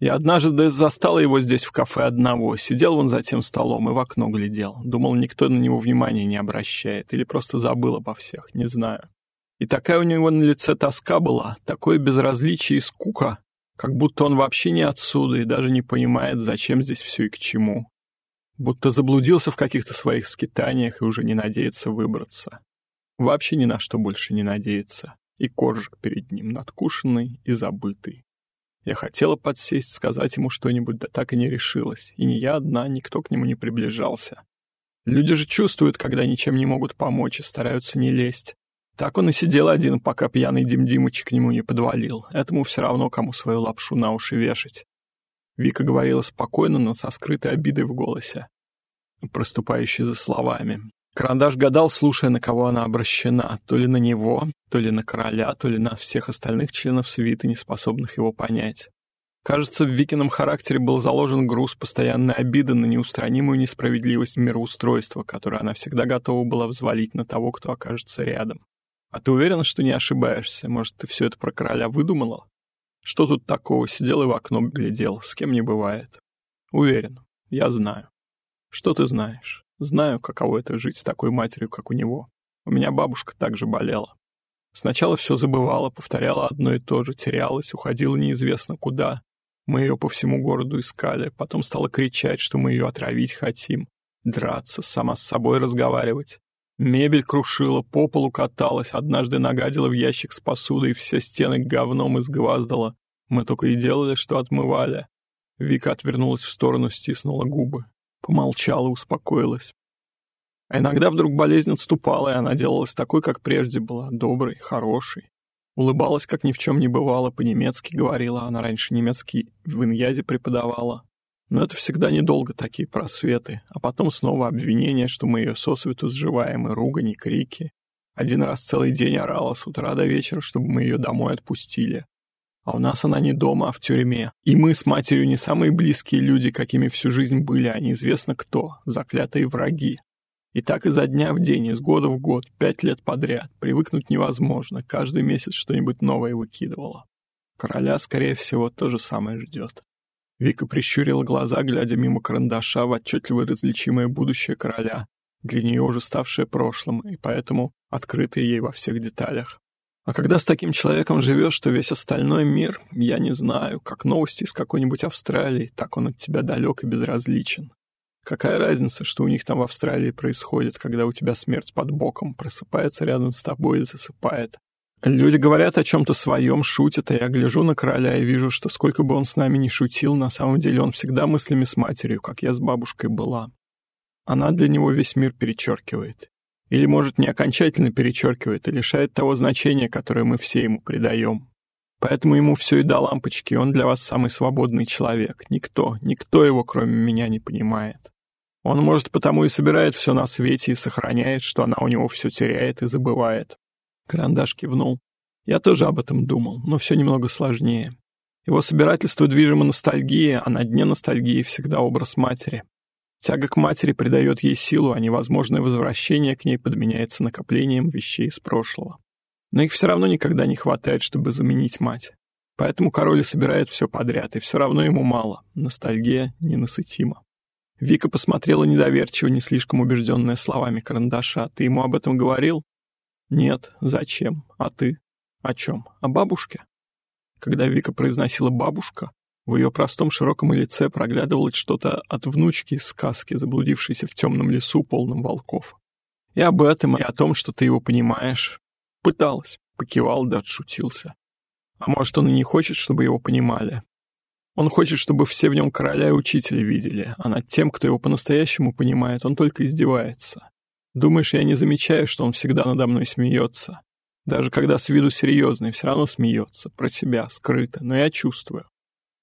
Я однажды застал его здесь в кафе одного. Сидел он за тем столом и в окно глядел. Думал, никто на него внимания не обращает. Или просто забыл обо всех, не знаю. И такая у него на лице тоска была, такое безразличие и скука, как будто он вообще не отсюда и даже не понимает, зачем здесь все и к чему. Будто заблудился в каких-то своих скитаниях и уже не надеется выбраться. Вообще ни на что больше не надеется. И коржик перед ним надкушенный и забытый. Я хотела подсесть, сказать ему что-нибудь, да так и не решилась. И не я одна, никто к нему не приближался. Люди же чувствуют, когда ничем не могут помочь и стараются не лезть. Так он и сидел один, пока пьяный Дим Димыч к нему не подвалил. Этому все равно, кому свою лапшу на уши вешать. Вика говорила спокойно, но со скрытой обидой в голосе, проступающей за словами. Карандаш гадал, слушая, на кого она обращена, то ли на него, то ли на короля, то ли на всех остальных членов свиты, не способных его понять. Кажется, в Викином характере был заложен груз постоянной обиды на неустранимую несправедливость мироустройства, которую она всегда готова была взвалить на того, кто окажется рядом. А ты уверен, что не ошибаешься? Может, ты все это про короля выдумала? Что тут такого? Сидел и в окно глядел, с кем не бывает. Уверен, я знаю. Что ты знаешь? Знаю, каково это жить с такой матерью, как у него. У меня бабушка также болела. Сначала все забывала, повторяла одно и то же, терялась, уходила неизвестно куда. Мы ее по всему городу искали, потом стала кричать, что мы ее отравить хотим, драться, сама с собой разговаривать. Мебель крушила, по полу каталась, однажды нагадила в ящик с посудой, все стены говном изгваздала. Мы только и делали, что отмывали. Вика отвернулась в сторону, стиснула губы. Помолчала, успокоилась. А иногда вдруг болезнь отступала, и она делалась такой, как прежде была, доброй, хорошей. Улыбалась, как ни в чем не бывало, по-немецки говорила, она раньше немецкий в Иньязе преподавала. Но это всегда недолго такие просветы, а потом снова обвинение, что мы ее сосвету сживаем, и ругань, и крики. Один раз целый день орала с утра до вечера, чтобы мы ее домой отпустили. А у нас она не дома, а в тюрьме. И мы с матерью не самые близкие люди, какими всю жизнь были, а неизвестно кто, заклятые враги. И так изо дня в день, из года в год, пять лет подряд. Привыкнуть невозможно, каждый месяц что-нибудь новое выкидывало. Короля, скорее всего, то же самое ждет. Вика прищурила глаза, глядя мимо карандаша в отчетливо различимое будущее короля, для нее уже ставшее прошлым, и поэтому открытое ей во всех деталях. А когда с таким человеком живешь, то весь остальной мир, я не знаю, как новости из какой-нибудь Австралии, так он от тебя далек и безразличен. Какая разница, что у них там в Австралии происходит, когда у тебя смерть под боком, просыпается рядом с тобой и засыпает. Люди говорят о чем-то своем, шутят, а я гляжу на короля и вижу, что сколько бы он с нами ни шутил, на самом деле он всегда мыслями с матерью, как я с бабушкой была. Она для него весь мир перечеркивает. Или, может, не окончательно перечеркивает и лишает того значения, которое мы все ему придаем. Поэтому ему все и до лампочки, он для вас самый свободный человек. Никто, никто его, кроме меня, не понимает. Он, может, потому и собирает все на свете и сохраняет, что она у него все теряет и забывает. Карандаш кивнул. Я тоже об этом думал, но все немного сложнее. Его собирательство движимо ностальгией, а на дне ностальгии всегда образ матери. Тяга к матери придает ей силу, а невозможное возвращение к ней подменяется накоплением вещей из прошлого. Но их все равно никогда не хватает, чтобы заменить мать. Поэтому король собирает все подряд, и все равно ему мало. Ностальгия ненасытима. Вика посмотрела недоверчиво, не слишком убежденная словами карандаша. «Ты ему об этом говорил?» «Нет. Зачем? А ты?» «О чем? О бабушке?» Когда Вика произносила «бабушка», в ее простом широком лице проглядывалось что-то от внучки из сказки, заблудившейся в темном лесу, полном волков. И об этом, и о том, что ты его понимаешь. Пыталась, покивал да отшутился. А может, он и не хочет, чтобы его понимали. Он хочет, чтобы все в нем короля и учителя видели, а над тем, кто его по-настоящему понимает, он только издевается. Думаешь, я не замечаю, что он всегда надо мной смеется? Даже когда с виду серьезный, все равно смеется, про себя, скрыто, но я чувствую.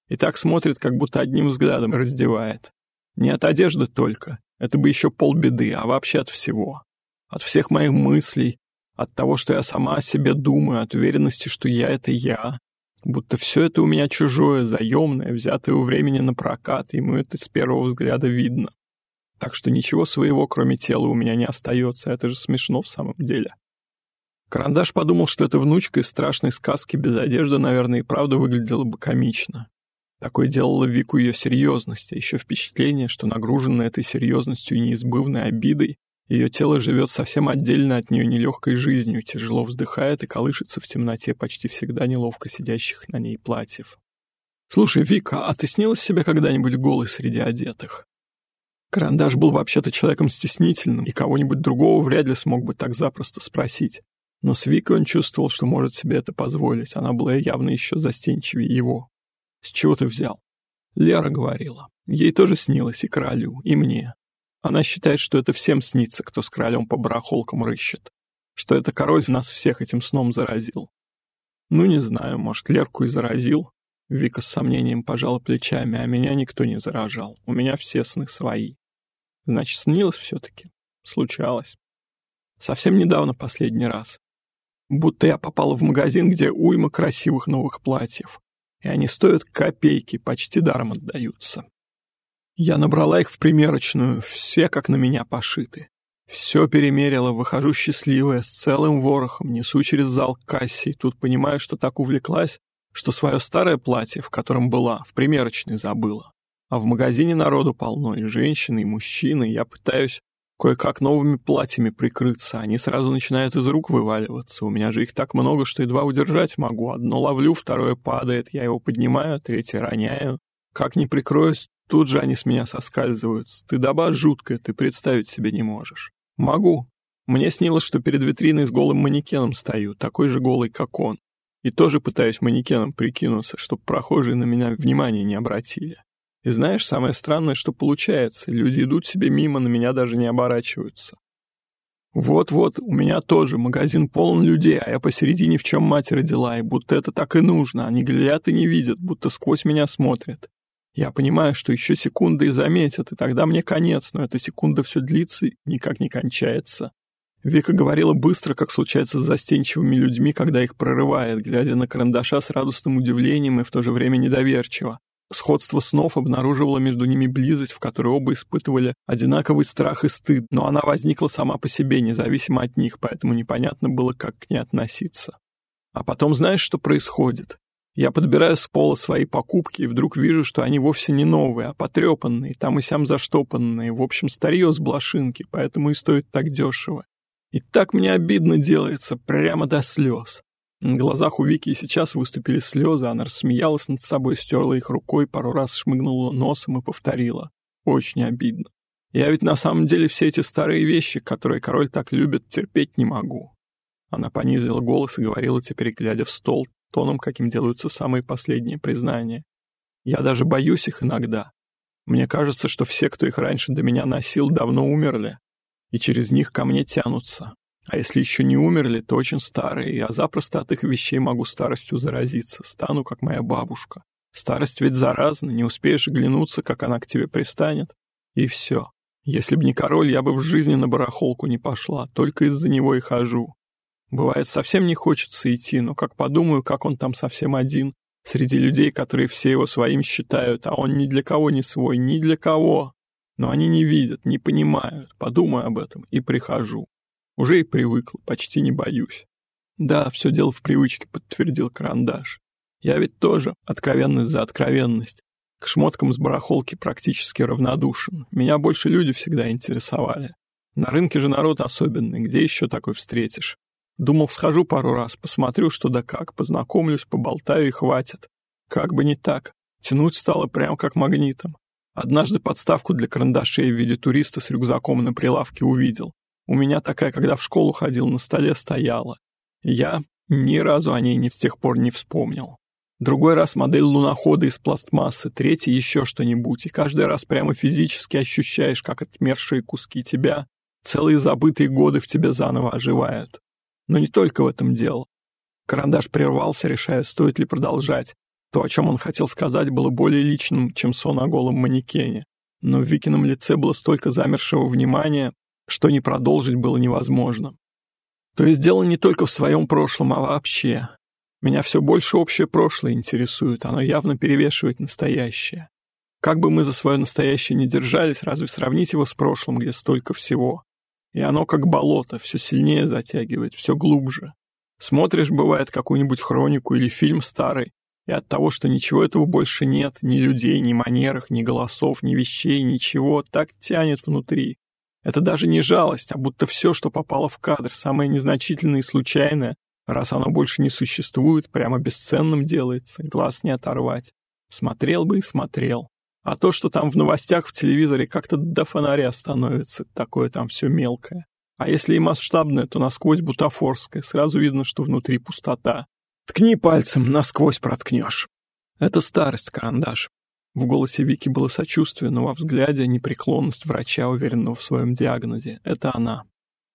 И так смотрит, как будто одним взглядом раздевает. Не от одежды только, это бы еще полбеды, а вообще от всего. От всех моих мыслей, от того, что я сама о себе думаю, от уверенности, что я — это я. Будто все это у меня чужое, заемное, взятое у времени на прокат, ему это с первого взгляда видно. Так что ничего своего, кроме тела, у меня не остается, это же смешно в самом деле. Карандаш подумал, что эта внучка из страшной сказки без одежды, наверное, и правда выглядела бы комично. Такое делало Вику ее серьезность, а еще впечатление, что нагруженная этой серьезностью и неизбывной обидой, ее тело живет совсем отдельно от нее нелегкой жизнью, тяжело вздыхает и колышется в темноте почти всегда неловко сидящих на ней платьев. «Слушай, Вика, а ты снилась себе когда-нибудь голой среди одетых?» Карандаш был вообще-то человеком стеснительным, и кого-нибудь другого вряд ли смог бы так запросто спросить. Но с Викой он чувствовал, что может себе это позволить, она была явно еще застенчивее его. С чего ты взял? Лера говорила. Ей тоже снилось и королю, и мне. Она считает, что это всем снится, кто с королем по барахолкам рыщет. Что это король нас всех этим сном заразил. Ну, не знаю, может, Лерку и заразил. Вика с сомнением пожала плечами, а меня никто не заражал. У меня все сны свои. Значит, снилось все-таки. Случалось. Совсем недавно последний раз. Будто я попала в магазин, где уйма красивых новых платьев и они стоят копейки, почти даром отдаются. Я набрала их в примерочную, все как на меня пошиты. Все перемерила, выхожу счастливая, с целым ворохом, несу через зал к кассе, и тут понимаю, что так увлеклась, что свое старое платье, в котором была, в примерочной забыла. А в магазине народу полно, и женщины, и мужчины, я пытаюсь кое-как новыми платьями прикрыться, они сразу начинают из рук вываливаться. У меня же их так много, что едва удержать могу. Одно ловлю, второе падает, я его поднимаю, третье роняю. Как не прикроюсь, тут же они с меня соскальзывают. Стыдоба жуткая, ты представить себе не можешь. Могу. Мне снилось, что перед витриной с голым манекеном стою, такой же голый, как он. И тоже пытаюсь манекеном прикинуться, чтобы прохожие на меня внимания не обратили. И знаешь, самое странное, что получается, люди идут себе мимо, на меня даже не оборачиваются. Вот-вот, у меня тоже магазин полон людей, а я посередине в чем мать родила, и будто это так и нужно, они глядят и не видят, будто сквозь меня смотрят. Я понимаю, что еще секунды и заметят, и тогда мне конец, но эта секунда все длится и никак не кончается. Вика говорила быстро, как случается с застенчивыми людьми, когда их прорывает, глядя на карандаша с радостным удивлением и в то же время недоверчиво. Сходство снов обнаруживало между ними близость, в которой оба испытывали одинаковый страх и стыд, но она возникла сама по себе, независимо от них, поэтому непонятно было, как к ней относиться. А потом знаешь, что происходит? Я подбираю с пола свои покупки и вдруг вижу, что они вовсе не новые, а потрепанные, там и сям заштопанные, в общем, старье с блошинки, поэтому и стоит так дешево. И так мне обидно делается, прямо до слез. На глазах у Вики сейчас выступили слезы, она рассмеялась над собой, стерла их рукой, пару раз шмыгнула носом и повторила. Очень обидно. Я ведь на самом деле все эти старые вещи, которые король так любит, терпеть не могу. Она понизила голос и говорила теперь, глядя в стол, тоном, каким делаются самые последние признания. Я даже боюсь их иногда. Мне кажется, что все, кто их раньше до меня носил, давно умерли, и через них ко мне тянутся. А если еще не умерли, то очень старые, я запросто от их вещей могу старостью заразиться, стану как моя бабушка. Старость ведь заразна, не успеешь оглянуться, как она к тебе пристанет. И все. Если б не король, я бы в жизни на барахолку не пошла, только из-за него и хожу. Бывает, совсем не хочется идти, но как подумаю, как он там совсем один, среди людей, которые все его своим считают, а он ни для кого не свой, ни для кого. Но они не видят, не понимают, подумаю об этом и прихожу. Уже и привыкла, почти не боюсь. Да, все дело в привычке, подтвердил карандаш. Я ведь тоже откровенность за откровенность. К шмоткам с барахолки практически равнодушен. Меня больше люди всегда интересовали. На рынке же народ особенный, где еще такой встретишь? Думал, схожу пару раз, посмотрю, что да как, познакомлюсь, поболтаю и хватит. Как бы не так. Тянуть стало прям как магнитом. Однажды подставку для карандашей в виде туриста с рюкзаком на прилавке увидел. У меня такая, когда в школу ходил, на столе стояла. Я ни разу о ней не с тех пор не вспомнил. Другой раз модель лунохода из пластмассы, третий еще что-нибудь, и каждый раз прямо физически ощущаешь, как отмершие куски тебя, целые забытые годы в тебе заново оживают. Но не только в этом дело. Карандаш прервался, решая, стоит ли продолжать. То, о чем он хотел сказать, было более личным, чем сон о голом манекене. Но в Викином лице было столько замершего внимания, что не продолжить было невозможно. То есть дело не только в своем прошлом, а вообще. Меня все больше общее прошлое интересует, оно явно перевешивает настоящее. Как бы мы за свое настоящее не держались, разве сравнить его с прошлым, где столько всего? И оно как болото, все сильнее затягивает, все глубже. Смотришь, бывает, какую-нибудь хронику или фильм старый, и от того, что ничего этого больше нет, ни людей, ни манерах, ни голосов, ни вещей, ничего, так тянет внутри, это даже не жалость, а будто все, что попало в кадр, самое незначительное и случайное, раз оно больше не существует, прямо бесценным делается, глаз не оторвать. Смотрел бы и смотрел. А то, что там в новостях в телевизоре как-то до фонаря становится, такое там все мелкое. А если и масштабное, то насквозь бутафорское, сразу видно, что внутри пустота. Ткни пальцем, насквозь проткнешь. Это старость, карандаш. В голосе Вики было сочувствие, но во взгляде непреклонность врача, уверенного в своем диагнозе. Это она.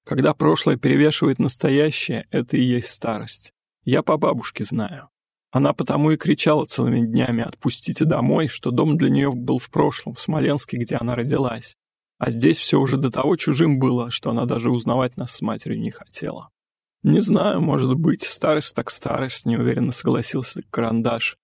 Когда прошлое перевешивает настоящее, это и есть старость. Я по бабушке знаю. Она потому и кричала целыми днями «отпустите домой», что дом для нее был в прошлом, в Смоленске, где она родилась. А здесь все уже до того чужим было, что она даже узнавать нас с матерью не хотела. «Не знаю, может быть, старость так старость», — неуверенно согласился Карандаш.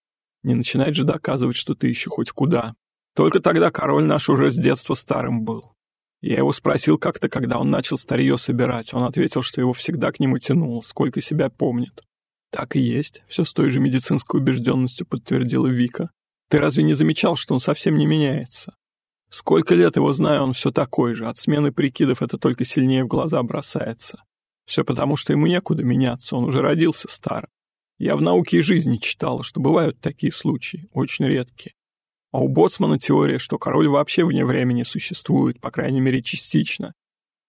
Не начинать же доказывать, что ты еще хоть куда. Только тогда король наш уже с детства старым был. Я его спросил как-то, когда он начал старье собирать. Он ответил, что его всегда к нему тянуло, сколько себя помнит. Так и есть, все с той же медицинской убежденностью подтвердила Вика. Ты разве не замечал, что он совсем не меняется? Сколько лет его знаю, он все такой же. От смены прикидов это только сильнее в глаза бросается. Все потому, что ему некуда меняться, он уже родился старым. Я в науке и жизни читал, что бывают такие случаи, очень редкие. А у Боцмана теория, что король вообще вне времени существует, по крайней мере, частично.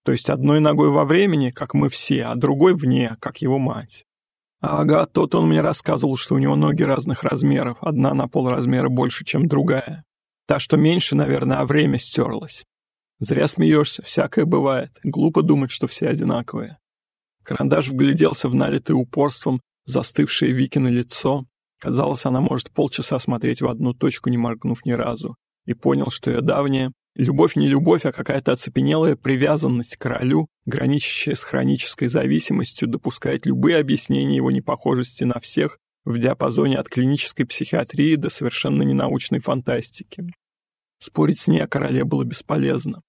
То есть одной ногой во времени, как мы все, а другой вне, как его мать. Ага, тот он мне рассказывал, что у него ноги разных размеров, одна на полразмера больше, чем другая. Та, что меньше, наверное, а время стерлось. Зря смеешься, всякое бывает. Глупо думать, что все одинаковые. Карандаш вгляделся в налитый упорством Застывшее Викино лицо, казалось, она может полчаса смотреть в одну точку, не моргнув ни разу, и понял, что ее давняя, Любовь не любовь, а какая-то оцепенелая привязанность к королю, граничащая с хронической зависимостью, допускает любые объяснения его непохожести на всех в диапазоне от клинической психиатрии до совершенно ненаучной фантастики. Спорить с ней о короле было бесполезно.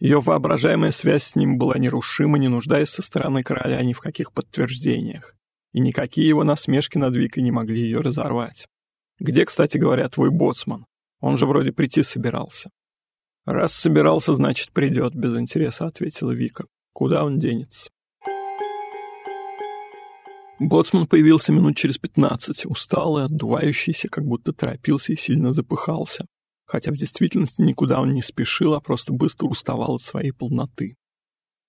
Ее воображаемая связь с ним была нерушима, не нуждаясь со стороны короля ни в каких подтверждениях. И никакие его насмешки над Викой не могли ее разорвать. «Где, кстати говоря, твой боцман? Он же вроде прийти собирался». «Раз собирался, значит, придет», — без интереса ответила Вика. «Куда он денется?» Боцман появился минут через пятнадцать, усталый, отдувающийся, как будто торопился и сильно запыхался хотя в действительности никуда он не спешил, а просто быстро уставал от своей полноты.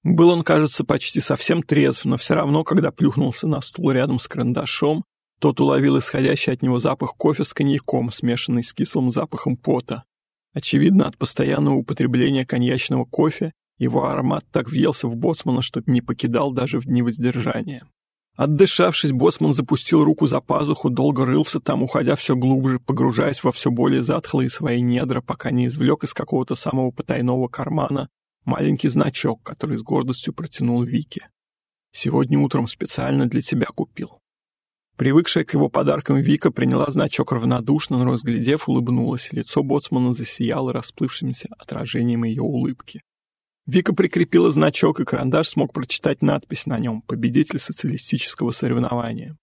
Был он, кажется, почти совсем трезв, но все равно, когда плюхнулся на стул рядом с карандашом, тот уловил исходящий от него запах кофе с коньяком, смешанный с кислым запахом пота. Очевидно, от постоянного употребления коньячного кофе его аромат так въелся в боцмана, что не покидал даже в дни воздержания. Отдышавшись, боссман запустил руку за пазуху, долго рылся там, уходя все глубже, погружаясь во все более затхлые свои недра, пока не извлек из какого-то самого потайного кармана маленький значок, который с гордостью протянул Вике. «Сегодня утром специально для тебя купил». Привыкшая к его подаркам Вика приняла значок равнодушно, но, разглядев, улыбнулась, лицо боцмана засияло расплывшимся отражением ее улыбки. Вика прикрепила значок, и карандаш смог прочитать надпись на нем «Победитель социалистического соревнования».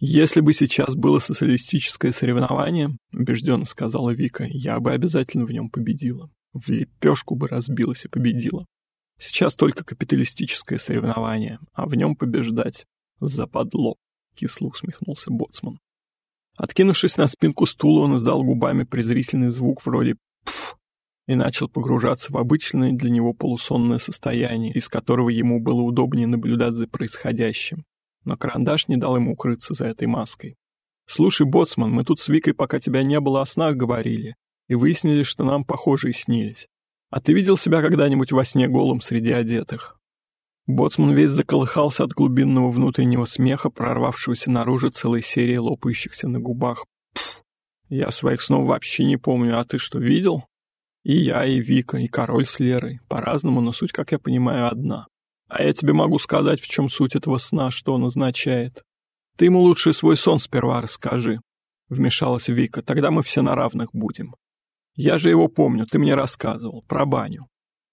«Если бы сейчас было социалистическое соревнование, — убежденно сказала Вика, — я бы обязательно в нем победила. В лепешку бы разбилась и победила. Сейчас только капиталистическое соревнование, а в нем побеждать западло», — кисло усмехнулся Боцман. Откинувшись на спинку стула, он издал губами презрительный звук вроде «пф», и начал погружаться в обычное для него полусонное состояние, из которого ему было удобнее наблюдать за происходящим. Но карандаш не дал ему укрыться за этой маской. «Слушай, боцман, мы тут с Викой, пока тебя не было, о снах говорили, и выяснили, что нам похожие снились. А ты видел себя когда-нибудь во сне голым среди одетых?» Боцман весь заколыхался от глубинного внутреннего смеха, прорвавшегося наружу целой серии лопающихся на губах. «Пф, я своих снов вообще не помню, а ты что, видел?» И я, и Вика, и король с Лерой. По-разному, но суть, как я понимаю, одна. А я тебе могу сказать, в чем суть этого сна, что он означает. Ты ему лучше свой сон сперва расскажи. Вмешалась Вика, тогда мы все на равных будем. Я же его помню, ты мне рассказывал, про баню.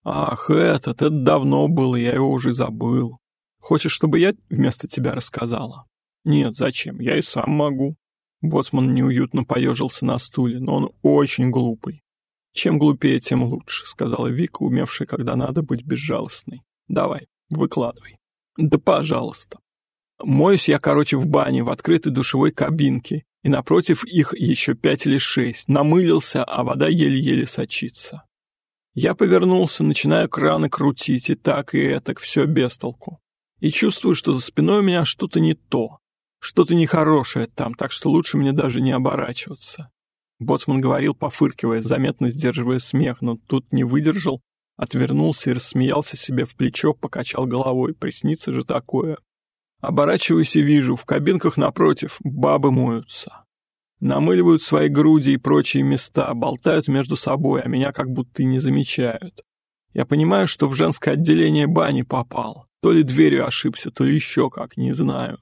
Ах, этот, это давно было, я его уже забыл. Хочешь, чтобы я вместо тебя рассказала? Нет, зачем, я и сам могу. Боцман неуютно поежился на стуле, но он очень глупый. «Чем глупее, тем лучше», — сказала Вика, умевшая, когда надо быть безжалостной. «Давай, выкладывай». «Да пожалуйста». Моюсь я, короче, в бане, в открытой душевой кабинке, и напротив их еще пять или шесть. Намылился, а вода еле-еле сочится. Я повернулся, начинаю краны крутить, и так, и этак, все без толку. И чувствую, что за спиной у меня что-то не то, что-то нехорошее там, так что лучше мне даже не оборачиваться. Боцман говорил, пофыркивая, заметно сдерживая смех, но тут не выдержал, отвернулся и рассмеялся себе в плечо, покачал головой. Приснится же такое. Оборачиваюсь и вижу, в кабинках напротив бабы моются. Намыливают свои груди и прочие места, болтают между собой, а меня как будто и не замечают. Я понимаю, что в женское отделение бани попал. То ли дверью ошибся, то ли еще как, не знаю.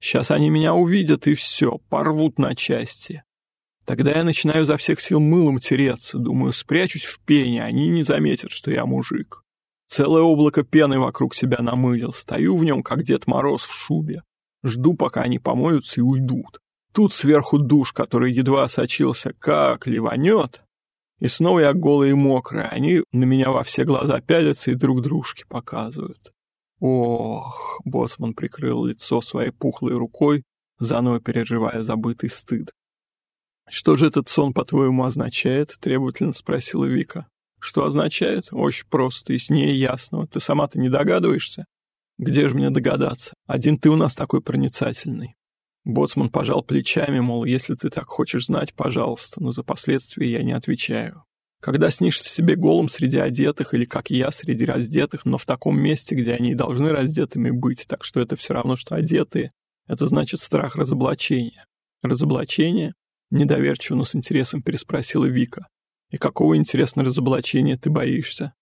Сейчас они меня увидят и все, порвут на части. Тогда я начинаю за всех сил мылом тереться, думаю, спрячусь в пене, они не заметят, что я мужик. Целое облако пены вокруг себя намылил, стою в нем, как Дед Мороз в шубе. Жду, пока они помоются и уйдут. Тут сверху душ, который едва сочился, как ливанет. И снова я голый и мокрый, они на меня во все глаза пялятся и друг дружке показывают. Ох, Босман прикрыл лицо своей пухлой рукой, заново переживая забытый стыд. «Что же этот сон, по-твоему, означает?» — требовательно спросила Вика. «Что означает? Очень просто, и с ней ясно. Ты сама-то не догадываешься?» «Где же мне догадаться? Один ты у нас такой проницательный». Боцман пожал плечами, мол, если ты так хочешь знать, пожалуйста, но за последствия я не отвечаю. Когда снишься себе голым среди одетых, или как я среди раздетых, но в таком месте, где они и должны раздетыми быть, так что это все равно, что одетые, это значит страх разоблачения. Разоблачение Недоверчиво, но с интересом переспросила Вика. И какого, интересно, разоблачения ты боишься?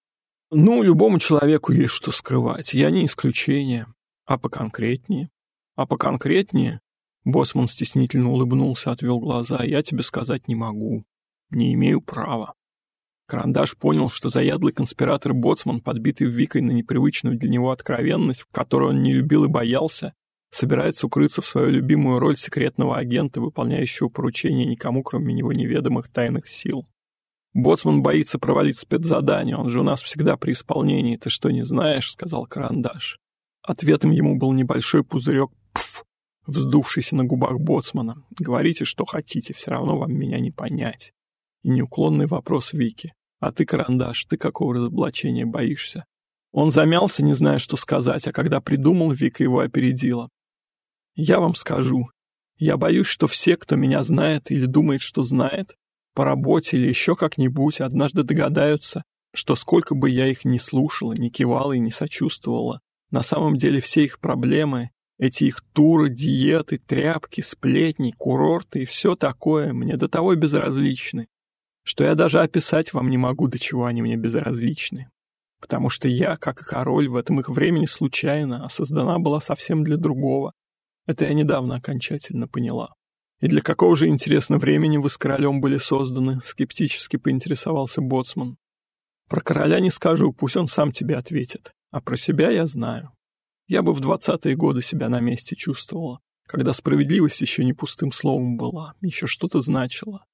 Ну, любому человеку есть что скрывать, я не исключение. А поконкретнее? А поконкретнее? Боссман стеснительно улыбнулся, отвел глаза. Я тебе сказать не могу. Не имею права. Карандаш понял, что заядлый конспиратор Боцман, подбитый Викой на непривычную для него откровенность, которую он не любил и боялся, собирается укрыться в свою любимую роль секретного агента, выполняющего поручения никому, кроме него, неведомых тайных сил. Боцман боится провалить спецзадание, он же у нас всегда при исполнении, ты что, не знаешь?» — сказал Карандаш. Ответом ему был небольшой пузырек «пф», вздувшийся на губах Боцмана. «Говорите, что хотите, все равно вам меня не понять». И неуклонный вопрос Вики. «А ты, Карандаш, ты какого разоблачения боишься?» Он замялся, не зная, что сказать, а когда придумал, Вика его опередила. «Я вам скажу. Я боюсь, что все, кто меня знает или думает, что знает, по работе или еще как-нибудь однажды догадаются, что сколько бы я их ни слушала, ни кивала и не сочувствовала, на самом деле все их проблемы, эти их туры, диеты, тряпки, сплетни, курорты и все такое мне до того безразличны, что я даже описать вам не могу, до чего они мне безразличны. Потому что я, как и король, в этом их времени случайно, а создана была совсем для другого. Это я недавно окончательно поняла. «И для какого же, интересно, времени вы с королем были созданы?» — скептически поинтересовался Боцман. «Про короля не скажу, пусть он сам тебе ответит. А про себя я знаю. Я бы в двадцатые годы себя на месте чувствовала, когда справедливость еще не пустым словом была, еще что-то значила.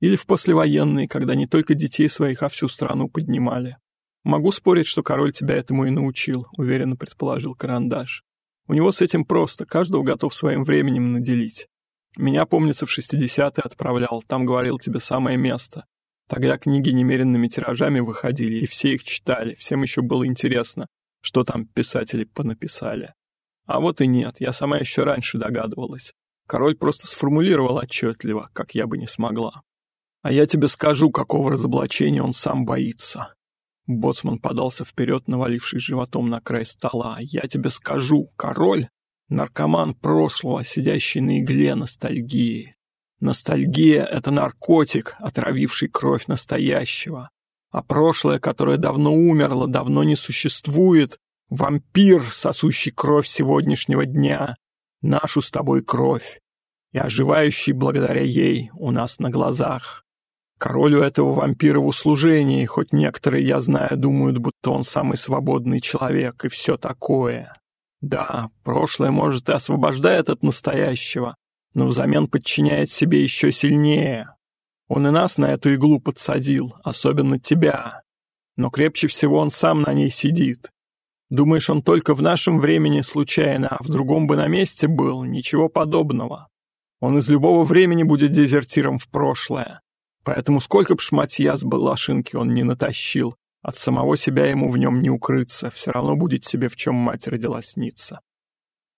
Или в послевоенные, когда не только детей своих, а всю страну поднимали. Могу спорить, что король тебя этому и научил, уверенно предположил Карандаш. У него с этим просто, каждого готов своим временем наделить. Меня, помнится, в 60-е отправлял, там говорил тебе самое место. Тогда книги немеренными тиражами выходили, и все их читали, всем еще было интересно, что там писатели понаписали. А вот и нет, я сама еще раньше догадывалась. Король просто сформулировал отчетливо, как я бы не смогла. А я тебе скажу, какого разоблачения он сам боится. Боцман подался вперед, навалившись животом на край стола. Я тебе скажу, король Наркоман прошлого, сидящий на игле ностальгии. Ностальгия — это наркотик, отравивший кровь настоящего. А прошлое, которое давно умерло, давно не существует, вампир, сосущий кровь сегодняшнего дня, нашу с тобой кровь, и оживающий благодаря ей у нас на глазах. Королю этого вампира в услужении, хоть некоторые, я знаю, думают, будто он самый свободный человек и все такое. Да, прошлое, может, и освобождает от настоящего, но взамен подчиняет себе еще сильнее. Он и нас на эту иглу подсадил, особенно тебя. Но крепче всего он сам на ней сидит. Думаешь, он только в нашем времени случайно, а в другом бы на месте был? Ничего подобного. Он из любого времени будет дезертиром в прошлое. Поэтому сколько б шматья с балашинки он не натащил, от самого себя ему в нем не укрыться, все равно будет себе в чем мать родила сниться.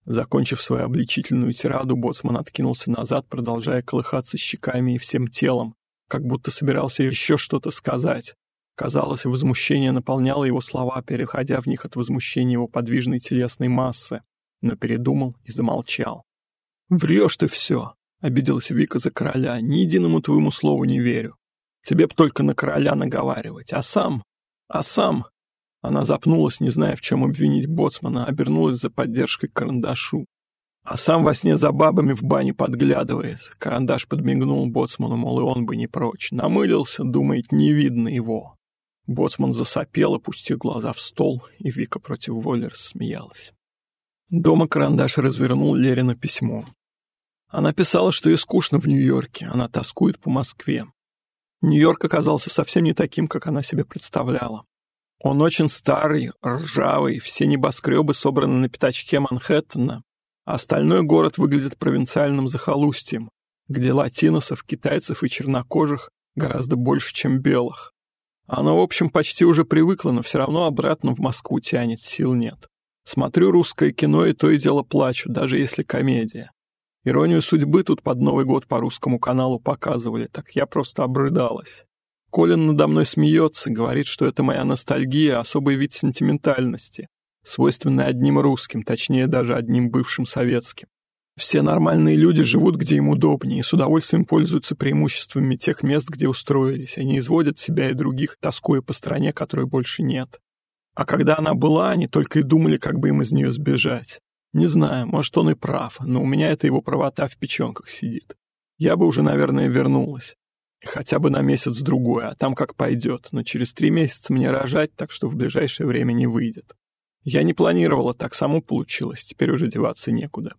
Закончив свою обличительную тираду, боцман откинулся назад, продолжая колыхаться щеками и всем телом, как будто собирался еще что-то сказать. Казалось, возмущение наполняло его слова, переходя в них от возмущения его подвижной телесной массы, но передумал и замолчал. «Врешь ты все!» — обиделась Вика за короля. «Ни единому твоему слову не верю. Тебе б только на короля наговаривать, а сам а сам... Она запнулась, не зная, в чем обвинить боцмана, обернулась за поддержкой к карандашу. А сам во сне за бабами в бане подглядывает. Карандаш подмигнул боцману, мол, и он бы не прочь. Намылился, думает, не видно его. Боцман засопел, опустил глаза в стол, и Вика против воли рассмеялась. Дома карандаш развернул Лерина письмо. Она писала, что ей скучно в Нью-Йорке, она тоскует по Москве. Нью-Йорк оказался совсем не таким, как она себе представляла. Он очень старый, ржавый, все небоскребы собраны на пятачке Манхэттена, а остальной город выглядит провинциальным захолустьем, где латиносов, китайцев и чернокожих гораздо больше, чем белых. Она, в общем, почти уже привыкла, но все равно обратно в Москву тянет, сил нет. Смотрю русское кино и то и дело плачу, даже если комедия. Иронию судьбы тут под Новый год по русскому каналу показывали, так я просто обрыдалась. Колин надо мной смеется, говорит, что это моя ностальгия, особый вид сентиментальности, свойственный одним русским, точнее даже одним бывшим советским. Все нормальные люди живут, где им удобнее, и с удовольствием пользуются преимуществами тех мест, где устроились. Они изводят себя и других, тоскуя по стране, которой больше нет. А когда она была, они только и думали, как бы им из нее сбежать. Не знаю, может, он и прав, но у меня эта его правота в печенках сидит. Я бы уже, наверное, вернулась. Хотя бы на месяц-другой, а там как пойдет. Но через три месяца мне рожать, так что в ближайшее время не выйдет. Я не планировала, так само получилось, теперь уже деваться некуда.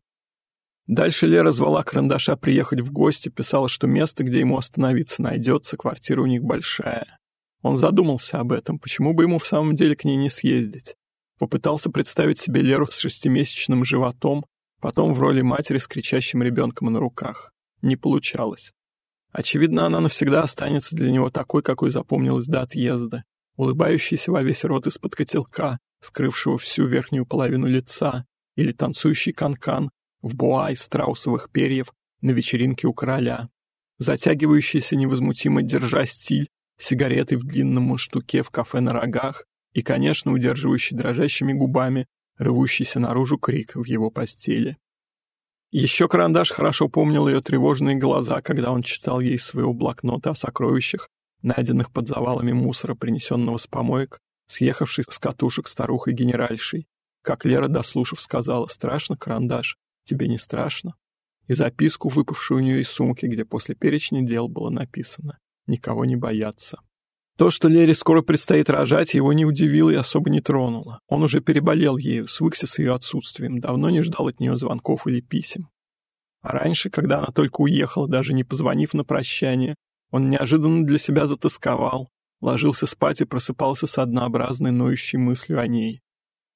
Дальше Лера звала карандаша приехать в гости, писала, что место, где ему остановиться, найдется, квартира у них большая. Он задумался об этом, почему бы ему в самом деле к ней не съездить. Попытался представить себе Леру с шестимесячным животом, потом в роли матери с кричащим ребенком на руках. Не получалось. Очевидно, она навсегда останется для него такой, какой запомнилась до отъезда, улыбающейся во весь рот из-под котелка, скрывшего всю верхнюю половину лица, или танцующий канкан, в буа из страусовых перьев на вечеринке у короля, затягивающийся невозмутимо держа стиль, сигареты в длинном мундштуке в кафе на рогах и, конечно, удерживающий дрожащими губами рвущийся наружу крик в его постели. Еще Карандаш хорошо помнил ее тревожные глаза, когда он читал ей своего блокнота о сокровищах, найденных под завалами мусора, принесенного с помоек, съехавшей с катушек старухой-генеральшей. Как Лера, дослушав, сказала, «Страшно, Карандаш? Тебе не страшно? И записку, выпавшую у нее из сумки, где после перечня дел было написано «Никого не бояться». То, что Лере скоро предстоит рожать, его не удивило и особо не тронуло. Он уже переболел ею, свыкся с ее отсутствием, давно не ждал от нее звонков или писем. А раньше, когда она только уехала, даже не позвонив на прощание, он неожиданно для себя затасковал, ложился спать и просыпался с однообразной ноющей мыслью о ней.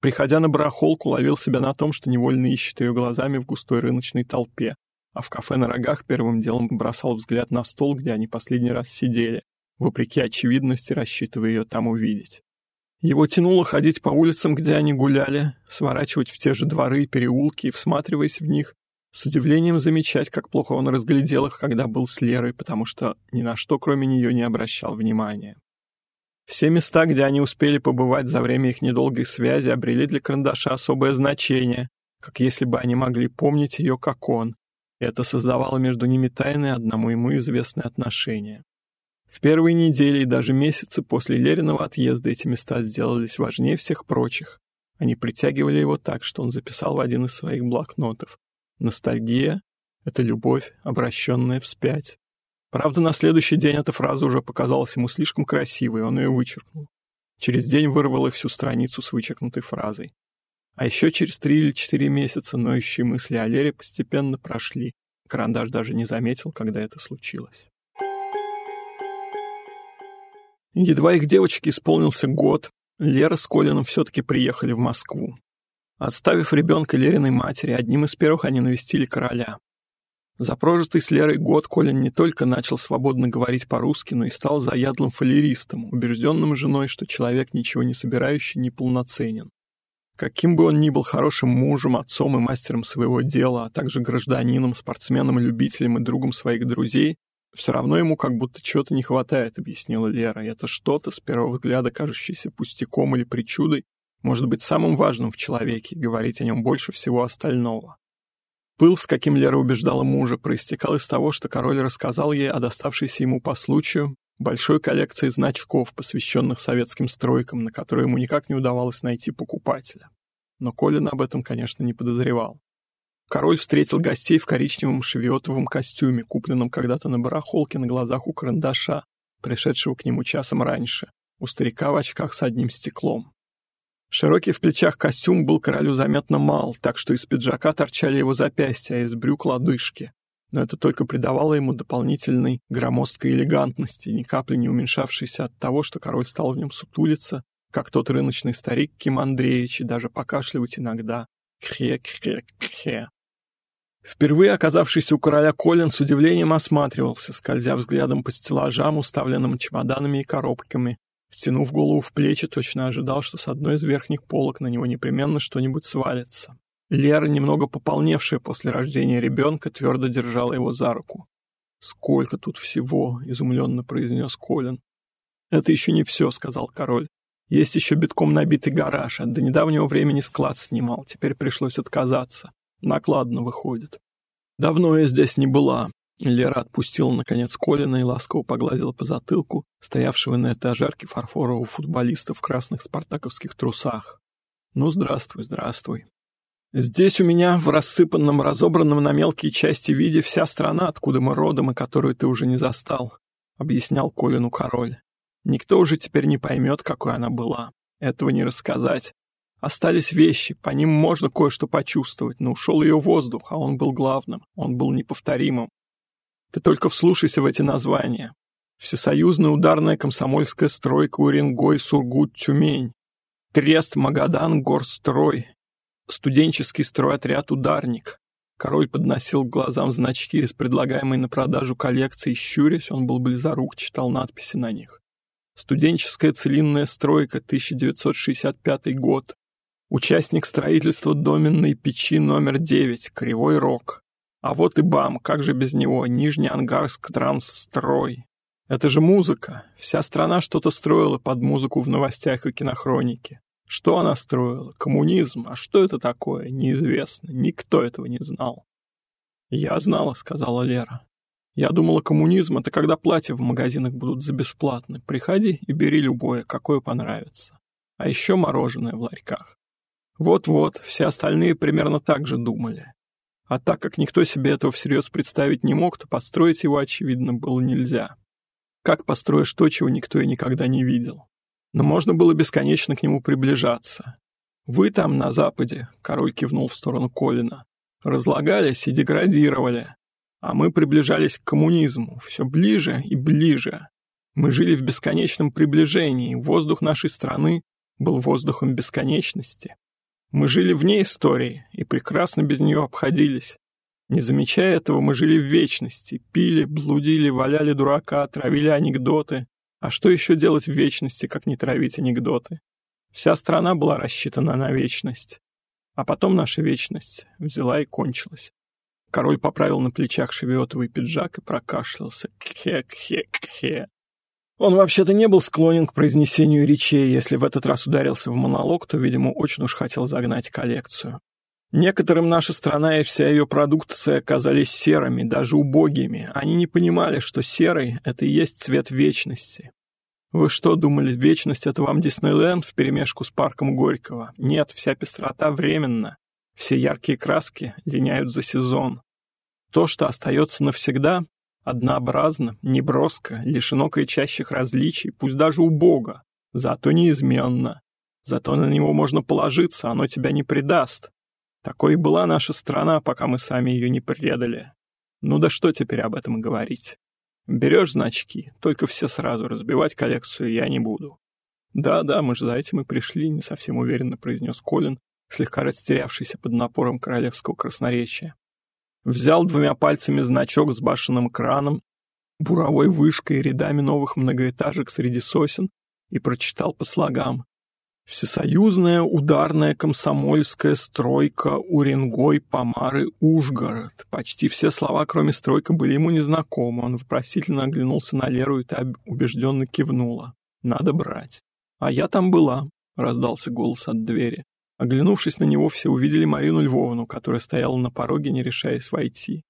Приходя на барахолку, ловил себя на том, что невольно ищет ее глазами в густой рыночной толпе, а в кафе на рогах первым делом бросал взгляд на стол, где они последний раз сидели, вопреки очевидности рассчитывая ее там увидеть. Его тянуло ходить по улицам, где они гуляли, сворачивать в те же дворы и переулки и, всматриваясь в них, с удивлением замечать, как плохо он разглядел их, когда был с Лерой, потому что ни на что, кроме нее, не обращал внимания. Все места, где они успели побывать за время их недолгой связи, обрели для карандаша особое значение, как если бы они могли помнить ее, как он. И это создавало между ними тайные, одному ему известные отношения. В первые недели и даже месяцы после Лериного отъезда эти места сделались важнее всех прочих. Они притягивали его так, что он записал в один из своих блокнотов. Ностальгия — это любовь, обращенная вспять. Правда, на следующий день эта фраза уже показалась ему слишком красивой, и он ее вычеркнул. Через день вырвало всю страницу с вычеркнутой фразой. А еще через три или четыре месяца ноющие мысли о Лере постепенно прошли. Карандаш даже не заметил, когда это случилось. Едва их девочке исполнился год, Лера с Колином все-таки приехали в Москву. Отставив ребенка Лериной матери, одним из первых они навестили короля. За прожитый с Лерой год Колин не только начал свободно говорить по-русски, но и стал заядлым фалеристом, убежденным женой, что человек, ничего не собирающий, неполноценен. Каким бы он ни был хорошим мужем, отцом и мастером своего дела, а также гражданином, спортсменом, любителем и другом своих друзей, все равно ему как будто чего-то не хватает, объяснила Лера, это что-то, с первого взгляда кажущееся пустяком или причудой, может быть самым важным в человеке говорить о нем больше всего остального. Пыл, с каким Лера убеждала мужа, проистекал из того, что король рассказал ей о доставшейся ему по случаю большой коллекции значков, посвященных советским стройкам, на которые ему никак не удавалось найти покупателя. Но Колин об этом, конечно, не подозревал. Король встретил гостей в коричневом шевиотовом костюме, купленном когда-то на барахолке на глазах у карандаша, пришедшего к нему часом раньше, у старика в очках с одним стеклом. Широкий в плечах костюм был королю заметно мал, так что из пиджака торчали его запястья, а из брюк — лодыжки. Но это только придавало ему дополнительной громоздкой элегантности, ни капли не уменьшавшейся от того, что король стал в нем сутулиться, как тот рыночный старик Ким Андреевич, и даже покашливать иногда. Кхе-кхе-кхе. Впервые оказавшись у короля Колин с удивлением осматривался, скользя взглядом по стеллажам, уставленным чемоданами и коробками, Втянув голову в плечи, точно ожидал, что с одной из верхних полок на него непременно что-нибудь свалится. Лера, немного пополневшая после рождения ребенка, твердо держала его за руку. «Сколько тут всего!» — изумленно произнес Колин. «Это еще не все», — сказал король. «Есть еще битком набитый гараж, а до недавнего времени склад снимал, теперь пришлось отказаться. Накладно выходит». Давно я здесь не была. Лера отпустила, наконец, Колина и ласково погладила по затылку стоявшего на этажерке фарфорового футболиста в красных спартаковских трусах. Ну, здравствуй, здравствуй. Здесь у меня в рассыпанном, разобранном на мелкие части виде вся страна, откуда мы родом и которую ты уже не застал, — объяснял Колину король. Никто уже теперь не поймет, какой она была. Этого не рассказать. Остались вещи, по ним можно кое-что почувствовать, но ушел ее воздух, а он был главным, он был неповторимым. Ты только вслушайся в эти названия. Всесоюзная ударная комсомольская стройка Уренгой, Сургут, Тюмень. Крест, Магадан, Горстрой. Студенческий стройотряд «Ударник». Король подносил к глазам значки из предлагаемой на продажу коллекции, щурясь, он был близорук, читал надписи на них. Студенческая целинная стройка, 1965 год. Участник строительства доменной печи номер 9, Кривой Рог. А вот и БАМ, как же без него, Нижний Ангарск Трансстрой. Это же музыка. Вся страна что-то строила под музыку в новостях и кинохронике. Что она строила? Коммунизм. А что это такое? Неизвестно. Никто этого не знал. «Я знала», — сказала Лера. Я думала, коммунизм — это когда платья в магазинах будут за бесплатно. Приходи и бери любое, какое понравится. А еще мороженое в ларьках. Вот-вот, все остальные примерно так же думали. А так как никто себе этого всерьез представить не мог, то построить его, очевидно, было нельзя. Как построишь то, чего никто и никогда не видел? Но можно было бесконечно к нему приближаться. Вы там, на Западе, — король кивнул в сторону Колина, — разлагались и деградировали, а мы приближались к коммунизму, все ближе и ближе. Мы жили в бесконечном приближении, воздух нашей страны был воздухом бесконечности. Мы жили вне истории и прекрасно без нее обходились. Не замечая этого, мы жили в вечности, пили, блудили, валяли дурака, травили анекдоты. А что еще делать в вечности, как не травить анекдоты? Вся страна была рассчитана на вечность. А потом наша вечность взяла и кончилась. Король поправил на плечах шевиотовый пиджак и прокашлялся. Кхе-кхе-кхе. Он вообще-то не был склонен к произнесению речей, если в этот раз ударился в монолог, то, видимо, очень уж хотел загнать коллекцию. Некоторым наша страна и вся ее продукция оказались серыми, даже убогими. Они не понимали, что серый — это и есть цвет вечности. Вы что, думали, вечность — это вам Диснейленд вперемешку с парком Горького? Нет, вся пестрота временна. Все яркие краски линяют за сезон. То, что остается навсегда, однообразно, неброско, лишено кричащих различий, пусть даже убого, зато неизменно. Зато на него можно положиться, оно тебя не предаст. Такой и была наша страна, пока мы сами ее не предали. Ну да что теперь об этом говорить? Берешь значки, только все сразу, разбивать коллекцию я не буду. Да-да, мы же за этим и пришли, не совсем уверенно произнес Колин, слегка растерявшийся под напором королевского красноречия. Взял двумя пальцами значок с башенным краном, буровой вышкой и рядами новых многоэтажек среди сосен и прочитал по слогам. Всесоюзная ударная комсомольская стройка Уренгой, Помары, Ужгород. Почти все слова, кроме стройка, были ему незнакомы. Он вопросительно оглянулся на Леру, и та убежденно кивнула. Надо брать. А я там была, раздался голос от двери. Оглянувшись на него, все увидели Марину Львовну, которая стояла на пороге, не решаясь войти.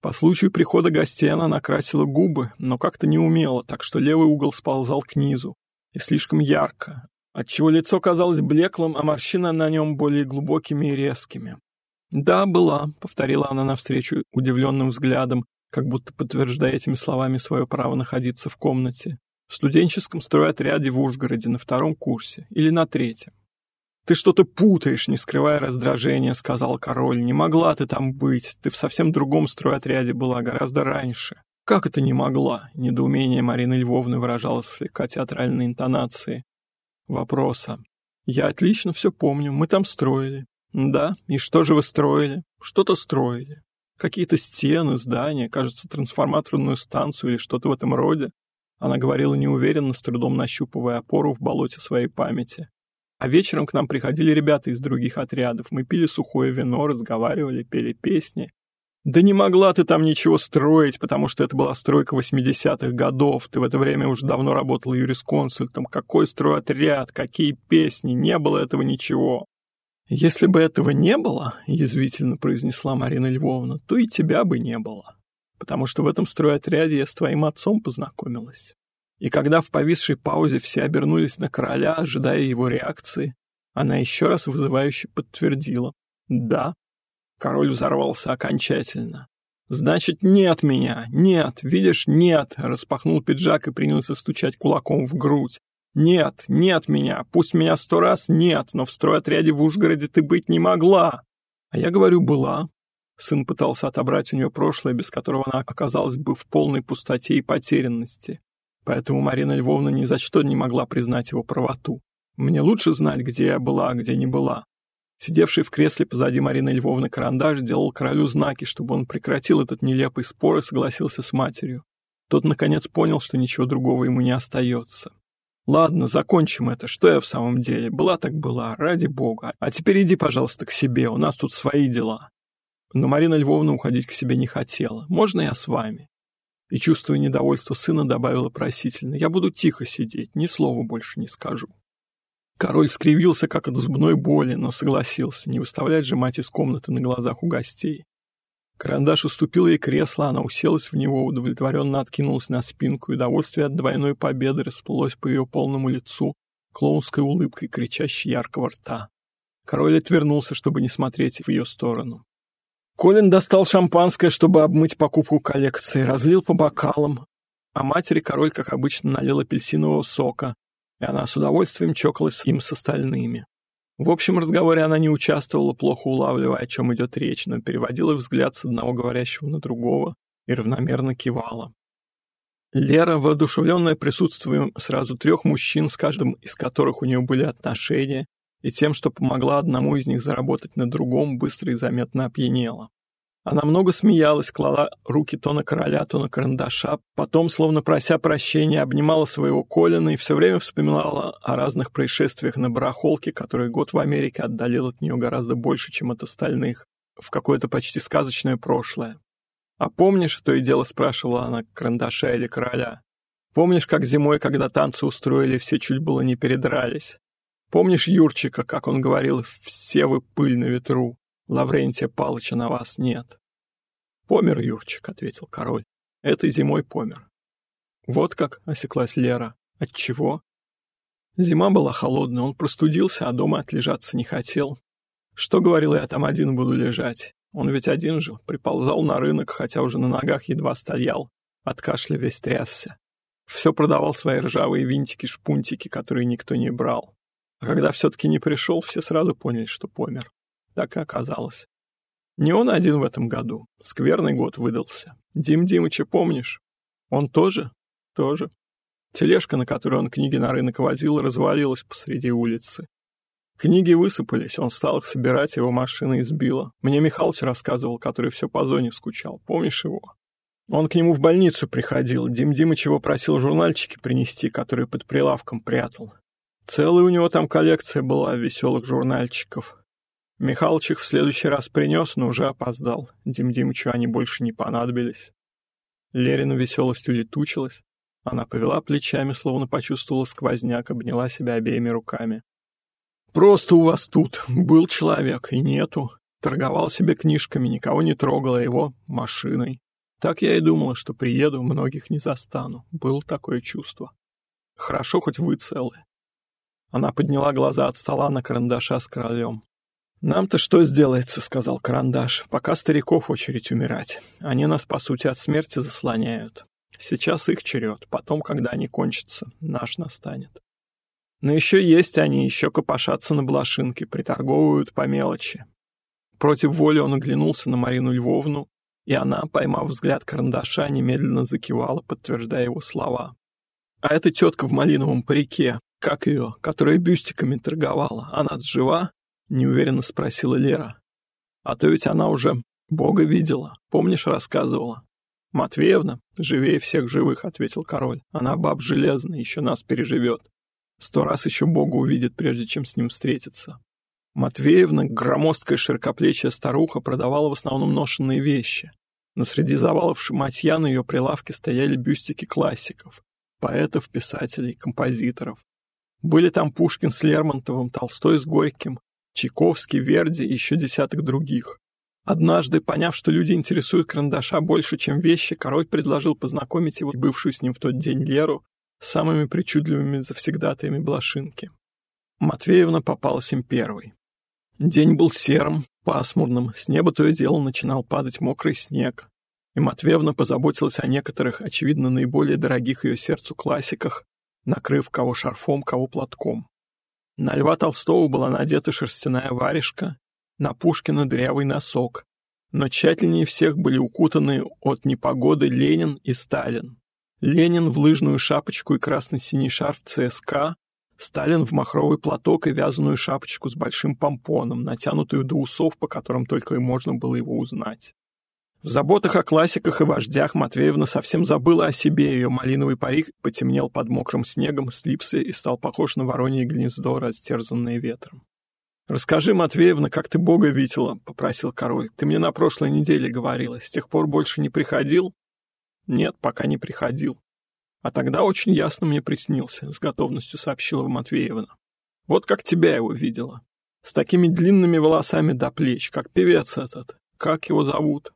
По случаю прихода гостей она накрасила губы, но как-то не умела, так что левый угол сползал к низу. И слишком ярко, отчего лицо казалось блеклым, а морщины на нем более глубокими и резкими. «Да, была», — повторила она навстречу удивленным взглядом, как будто подтверждая этими словами свое право находиться в комнате. В студенческом стройотряде в Ужгороде на втором курсе или на третьем. «Ты что-то путаешь, не скрывая раздражения», — сказал король. «Не могла ты там быть. Ты в совсем другом стройотряде была, гораздо раньше». «Как это не могла?» — недоумение Марины Львовны выражалось в слегка театральной интонации. Вопроса. «Я отлично все помню. Мы там строили». «Да? И что же вы строили?» «Что-то строили. Какие-то стены, здания, кажется, трансформаторную станцию или что-то в этом роде». Она говорила неуверенно, с трудом нащупывая опору в болоте своей памяти. А вечером к нам приходили ребята из других отрядов. Мы пили сухое вино, разговаривали, пели песни. Да не могла ты там ничего строить, потому что это была стройка 80-х годов. Ты в это время уже давно работала юрисконсультом. Какой стройотряд, какие песни, не было этого ничего. «Если бы этого не было, — язвительно произнесла Марина Львовна, — то и тебя бы не было, потому что в этом стройотряде я с твоим отцом познакомилась». И когда в повисшей паузе все обернулись на короля, ожидая его реакции, она еще раз вызывающе подтвердила. «Да». Король взорвался окончательно. «Значит, нет меня! Нет! Видишь, нет!» Распахнул пиджак и принялся стучать кулаком в грудь. «Нет! Нет меня! Пусть меня сто раз нет, но в стройотряде в Ужгороде ты быть не могла!» А я говорю, была. Сын пытался отобрать у нее прошлое, без которого она оказалась бы в полной пустоте и потерянности. Поэтому Марина Львовна ни за что не могла признать его правоту. Мне лучше знать, где я была, а где не была. Сидевший в кресле позади Марины Львовны карандаш делал королю знаки, чтобы он прекратил этот нелепый спор и согласился с матерью. Тот, наконец, понял, что ничего другого ему не остается. «Ладно, закончим это. Что я в самом деле? Была так была, ради бога. А теперь иди, пожалуйста, к себе, у нас тут свои дела». Но Марина Львовна уходить к себе не хотела. «Можно я с вами?» И, чувствуя недовольство сына, добавила просительно. «Я буду тихо сидеть, ни слова больше не скажу». Король скривился, как от зубной боли, но согласился, не выставлять же мать из комнаты на глазах у гостей. Карандаш уступил ей кресло, она уселась в него, удовлетворенно откинулась на спинку, и удовольствие от двойной победы расплылось по ее полному лицу, клоунской улыбкой, кричащей яркого рта. Король отвернулся, чтобы не смотреть в ее сторону. Колин достал шампанское, чтобы обмыть покупку коллекции, разлил по бокалам, а матери король, как обычно, налил апельсинового сока, и она с удовольствием чокалась им с остальными. В общем разговоре она не участвовала, плохо улавливая, о чем идет речь, но переводила взгляд с одного говорящего на другого и равномерно кивала. Лера, воодушевленная присутствием сразу трех мужчин, с каждым из которых у нее были отношения, и тем, что помогла одному из них заработать на другом, быстро и заметно опьянела. Она много смеялась, клала руки то на короля, то на карандаша, потом, словно прося прощения, обнимала своего Колина и все время вспоминала о разных происшествиях на барахолке, который год в Америке отдалил от нее гораздо больше, чем от остальных, в какое-то почти сказочное прошлое. «А помнишь, то и дело спрашивала она карандаша или короля? Помнишь, как зимой, когда танцы устроили, все чуть было не передрались? Помнишь Юрчика, как он говорил, все вы пыль на ветру?» Лаврентия Палыча на вас нет. Помер Юрчик, ответил король. Этой зимой помер. Вот как осеклась Лера. От чего? Зима была холодная, он простудился, а дома отлежаться не хотел. Что говорил, я там один буду лежать. Он ведь один жил, приползал на рынок, хотя уже на ногах едва стоял. От кашля весь трясся. Все продавал свои ржавые винтики-шпунтики, которые никто не брал. А когда все-таки не пришел, все сразу поняли, что помер. Так и оказалось. Не он один в этом году. Скверный год выдался. Дим Димыча помнишь? Он тоже? Тоже. Тележка, на которой он книги на рынок возил, развалилась посреди улицы. Книги высыпались, он стал их собирать, его машина избила. Мне Михалыч рассказывал, который все по зоне скучал. Помнишь его? Он к нему в больницу приходил. Дим Димыч его просил журнальчики принести, которые под прилавком прятал. Целая у него там коллекция была веселых журнальчиков. Михалыч их в следующий раз принес, но уже опоздал. Дим Димычу они больше не понадобились. Лерина веселость улетучилась. Она повела плечами, словно почувствовала сквозняк, обняла себя обеими руками. «Просто у вас тут был человек, и нету. Торговал себе книжками, никого не трогал, а его машиной. Так я и думала, что приеду, многих не застану. Было такое чувство. Хорошо, хоть вы целы». Она подняла глаза от стола на карандаша с королем. «Нам-то что сделается?» — сказал Карандаш. «Пока стариков очередь умирать. Они нас, по сути, от смерти заслоняют. Сейчас их черед, потом, когда они кончатся, наш настанет. Но еще есть они, еще копошатся на блошинке, приторговывают по мелочи». Против воли он оглянулся на Марину Львовну, и она, поймав взгляд Карандаша, немедленно закивала, подтверждая его слова. «А эта тетка в малиновом парике, как ее, которая бюстиками торговала, она жива?» неуверенно спросила Лера. А то ведь она уже Бога видела, помнишь, рассказывала. Матвеевна, живее всех живых, ответил король. Она баб железная, еще нас переживет. Сто раз еще Бога увидит, прежде чем с ним встретиться. Матвеевна, громоздкая широкоплечья старуха, продавала в основном ношенные вещи. Но среди завалов шматья на ее прилавке стояли бюстики классиков, поэтов, писателей, композиторов. Были там Пушкин с Лермонтовым, Толстой с Горьким, Чайковский, Верди и еще десяток других. Однажды, поняв, что люди интересуют карандаша больше, чем вещи, король предложил познакомить его, бывшую с ним в тот день Леру, с самыми причудливыми завсегдатаями Блошинки. Матвеевна попалась им первой. День был серым, пасмурным, с неба то и дело начинал падать мокрый снег, и Матвеевна позаботилась о некоторых, очевидно, наиболее дорогих ее сердцу классиках, накрыв кого шарфом, кого платком. На Льва Толстого была надета шерстяная варежка, на Пушкина дырявый носок, но тщательнее всех были укутаны от непогоды Ленин и Сталин. Ленин в лыжную шапочку и красно-синий шарф ЦСКА, Сталин в махровый платок и вязаную шапочку с большим помпоном, натянутую до усов, по которым только и можно было его узнать. В заботах о классиках и вождях Матвеевна совсем забыла о себе, ее малиновый парик потемнел под мокрым снегом, слипся и стал похож на воронье гнездо, растерзанное ветром. «Расскажи, Матвеевна, как ты Бога видела?» — попросил король. «Ты мне на прошлой неделе говорила. С тех пор больше не приходил?» «Нет, пока не приходил». «А тогда очень ясно мне приснился», — с готовностью сообщила Матвеевна. «Вот как тебя его видела. С такими длинными волосами до плеч, как певец этот. Как его зовут?»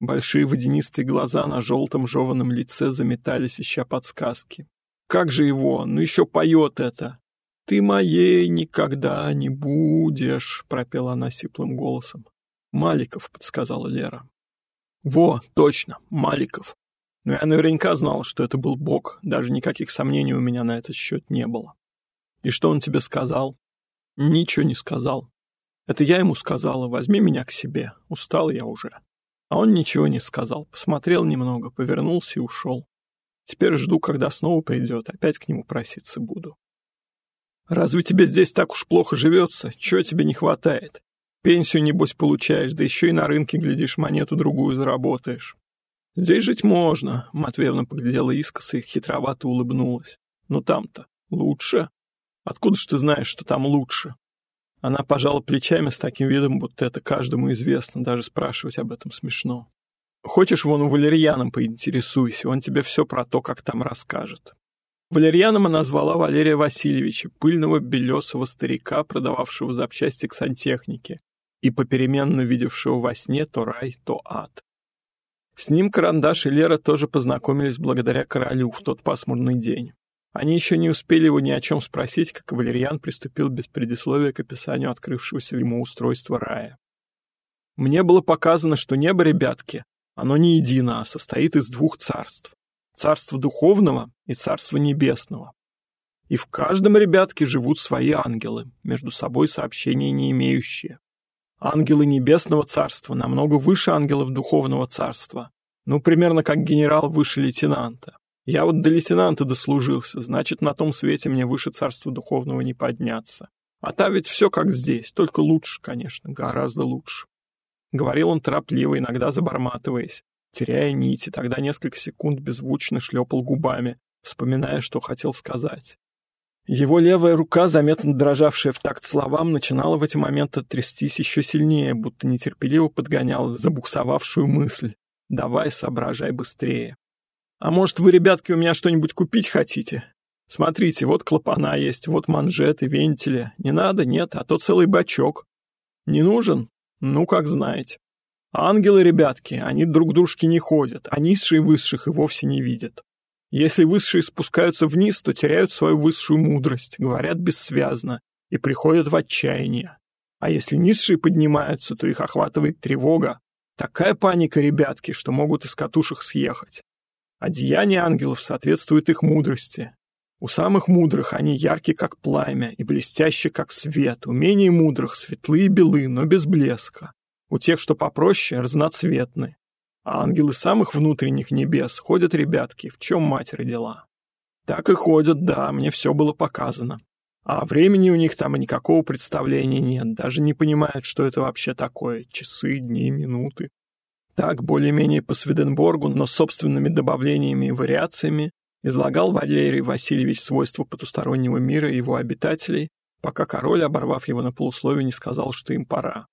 Большие водянистые глаза на желтом жеванном лице заметались, ища подсказки. «Как же его? Ну еще поет это!» «Ты моей никогда не будешь», — пропела она сиплым голосом. «Маликов», — подсказала Лера. «Во, точно, Маликов. Но я наверняка знал, что это был Бог, даже никаких сомнений у меня на этот счет не было. И что он тебе сказал?» «Ничего не сказал. Это я ему сказала, возьми меня к себе, устал я уже». А он ничего не сказал, посмотрел немного, повернулся и ушел. Теперь жду, когда снова придет, опять к нему проситься буду. Разве тебе здесь так уж плохо живется? Чего тебе не хватает? Пенсию, небось, получаешь, да еще и на рынке, глядишь, монету другую заработаешь. Здесь жить можно, Матвеевна поглядела искоса и хитровато улыбнулась. Но там-то лучше. Откуда ж ты знаешь, что там лучше? Она пожала плечами с таким видом, будто это каждому известно, даже спрашивать об этом смешно. Хочешь, вон у Валерьяном поинтересуйся, он тебе все про то, как там расскажет. Валерьяном она звала Валерия Васильевича, пыльного белесого старика, продававшего запчасти к сантехнике и попеременно видевшего во сне то рай, то ад. С ним Карандаш и Лера тоже познакомились благодаря королю в тот пасмурный день. Они еще не успели его ни о чем спросить, как Валерьян приступил без предисловия к описанию открывшегося ему устройства рая. Мне было показано, что небо, ребятки, оно не едино, а состоит из двух царств. Царства духовного и царства небесного. И в каждом, ребятке, живут свои ангелы, между собой сообщения не имеющие. Ангелы небесного царства намного выше ангелов духовного царства, ну, примерно как генерал выше лейтенанта. Я вот до лейтенанта дослужился, значит, на том свете мне выше царства духовного не подняться. А там ведь все как здесь, только лучше, конечно, гораздо лучше. Говорил он торопливо, иногда заборматываясь, теряя нити, тогда несколько секунд беззвучно шлепал губами, вспоминая, что хотел сказать. Его левая рука, заметно дрожавшая в такт словам, начинала в эти моменты трястись еще сильнее, будто нетерпеливо подгоняла забуксовавшую мысль. «Давай, соображай быстрее». А может, вы, ребятки, у меня что-нибудь купить хотите? Смотрите, вот клапана есть, вот манжеты, вентили. Не надо? Нет, а то целый бачок. Не нужен? Ну, как знаете. ангелы, ребятки, они друг дружки не ходят, а низшие высших и вовсе не видят. Если высшие спускаются вниз, то теряют свою высшую мудрость, говорят бессвязно и приходят в отчаяние. А если низшие поднимаются, то их охватывает тревога. Такая паника, ребятки, что могут из катушек съехать. Одеяния ангелов соответствуют их мудрости. У самых мудрых они яркие, как пламя, и блестящие, как свет. У менее мудрых светлые и белы, но без блеска. У тех, что попроще, разноцветны. А ангелы самых внутренних небес ходят, ребятки, в чем мать родила. Так и ходят, да, мне все было показано. А времени у них там никакого представления нет, даже не понимают, что это вообще такое. Часы, дни, минуты. Так, более-менее по Сведенборгу, но с собственными добавлениями и вариациями, излагал Валерий Васильевич свойства потустороннего мира и его обитателей, пока король, оборвав его на полусловие, не сказал, что им пора.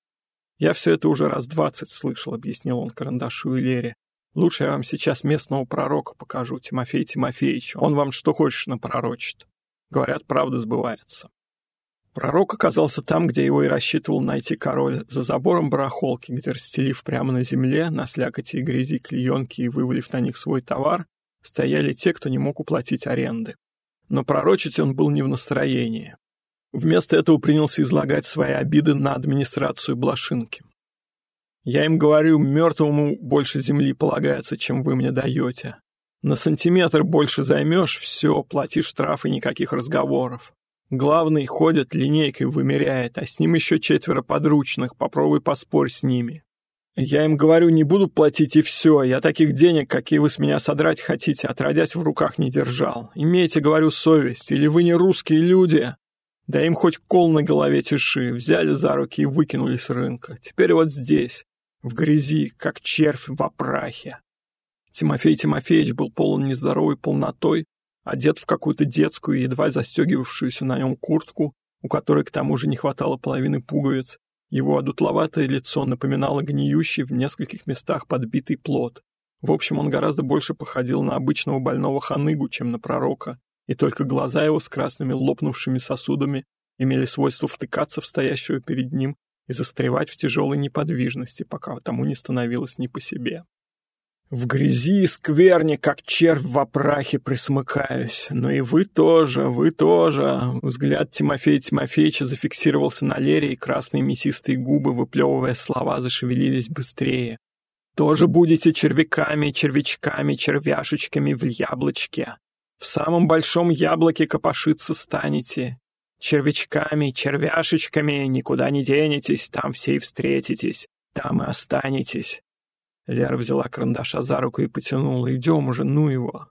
«Я все это уже раз двадцать слышал», — объяснил он карандашу и Лере. «Лучше я вам сейчас местного пророка покажу, Тимофей Тимофеевич. Он вам что хочешь напророчит. Говорят, правда сбывается». Пророк оказался там, где его и рассчитывал найти король, за забором барахолки, где, расстелив прямо на земле, на слякоти и грязи клеенки и вывалив на них свой товар, стояли те, кто не мог уплатить аренды. Но пророчить он был не в настроении. Вместо этого принялся излагать свои обиды на администрацию Блошинки. «Я им говорю, мертвому больше земли полагается, чем вы мне даете. На сантиметр больше займешь — все, плати штраф и никаких разговоров. Главный ходит, линейкой вымеряет, а с ним еще четверо подручных, попробуй поспорь с ними. Я им говорю, не буду платить и все, я таких денег, какие вы с меня содрать хотите, отродясь в руках не держал. Имейте, говорю, совесть, или вы не русские люди. Да им хоть кол на голове тиши, взяли за руки и выкинули с рынка. Теперь вот здесь, в грязи, как червь в опрахе. Тимофей Тимофеевич был полон нездоровой полнотой, одет в какую-то детскую, едва застегивавшуюся на нем куртку, у которой к тому же не хватало половины пуговиц. Его одутловатое лицо напоминало гниющий в нескольких местах подбитый плод. В общем, он гораздо больше походил на обычного больного ханыгу, чем на пророка, и только глаза его с красными лопнувшими сосудами имели свойство втыкаться в стоящего перед ним и застревать в тяжелой неподвижности, пока тому не становилось не по себе. В грязи и скверне, как червь в опрахе, присмыкаюсь. Но и вы тоже, вы тоже. Взгляд Тимофея Тимофеевича зафиксировался на Лере, и красные мясистые губы, выплевывая слова, зашевелились быстрее. Тоже будете червяками, червячками, червяшечками в яблочке. В самом большом яблоке копошиться станете. Червячками, червяшечками никуда не денетесь, там все и встретитесь, там и останетесь. Лера взяла карандаша за руку и потянула. «Идем уже, ну его!»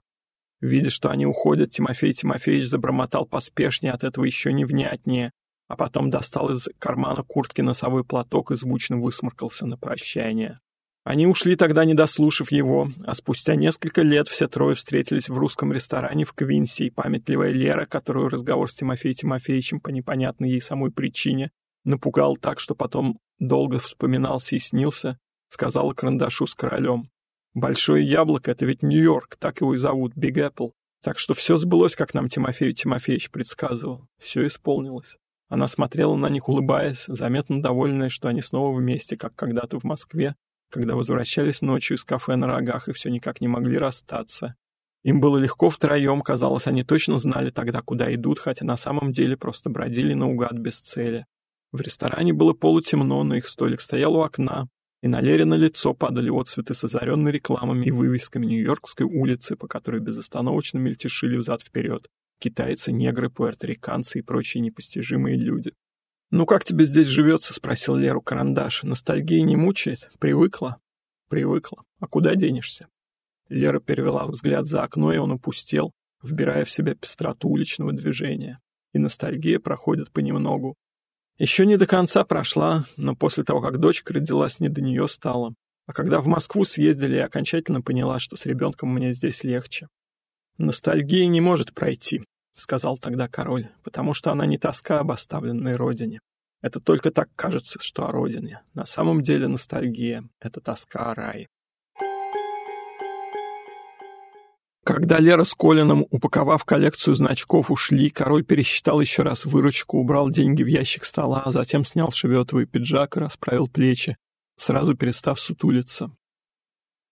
Видя, что они уходят, Тимофей Тимофеевич забормотал поспешнее, от этого еще невнятнее, а потом достал из кармана куртки носовой платок и звучно высморкался на прощание. Они ушли тогда, не дослушав его, а спустя несколько лет все трое встретились в русском ресторане в Квинси, и памятливая Лера, которую разговор с Тимофеем Тимофеевичем по непонятной ей самой причине напугал так, что потом долго вспоминался и снился, сказала карандашу с королем. Большое яблоко — это ведь Нью-Йорк, так его и зовут, Биг Эппл. Так что все сбылось, как нам Тимофей Тимофеевич предсказывал. Все исполнилось. Она смотрела на них, улыбаясь, заметно довольная, что они снова вместе, как когда-то в Москве, когда возвращались ночью из кафе на рогах и все никак не могли расстаться. Им было легко втроем, казалось, они точно знали тогда, куда идут, хотя на самом деле просто бродили наугад без цели. В ресторане было полутемно, но их столик стоял у окна, и на Лере на лицо падали отцветы с озаренной рекламами и вывесками Нью-Йоркской улицы, по которой безостановочно мельтешили взад-вперед китайцы, негры, пуэрториканцы и прочие непостижимые люди. «Ну как тебе здесь живется?» — спросил Леру Карандаш. «Ностальгия не мучает? Привыкла?» «Привыкла. А куда денешься?» Лера перевела взгляд за окно, и он упустел, вбирая в себя пестроту уличного движения. И ностальгия проходит понемногу, еще не до конца прошла, но после того, как дочка родилась, не до нее стало. А когда в Москву съездили, я окончательно поняла, что с ребенком мне здесь легче. «Ностальгия не может пройти», — сказал тогда король, «потому что она не тоска об оставленной родине. Это только так кажется, что о родине. На самом деле ностальгия — это тоска о рае». Когда Лера с Колином, упаковав коллекцию значков, ушли, король пересчитал еще раз выручку, убрал деньги в ящик стола, а затем снял шеветовый пиджак и расправил плечи, сразу перестав сутулиться.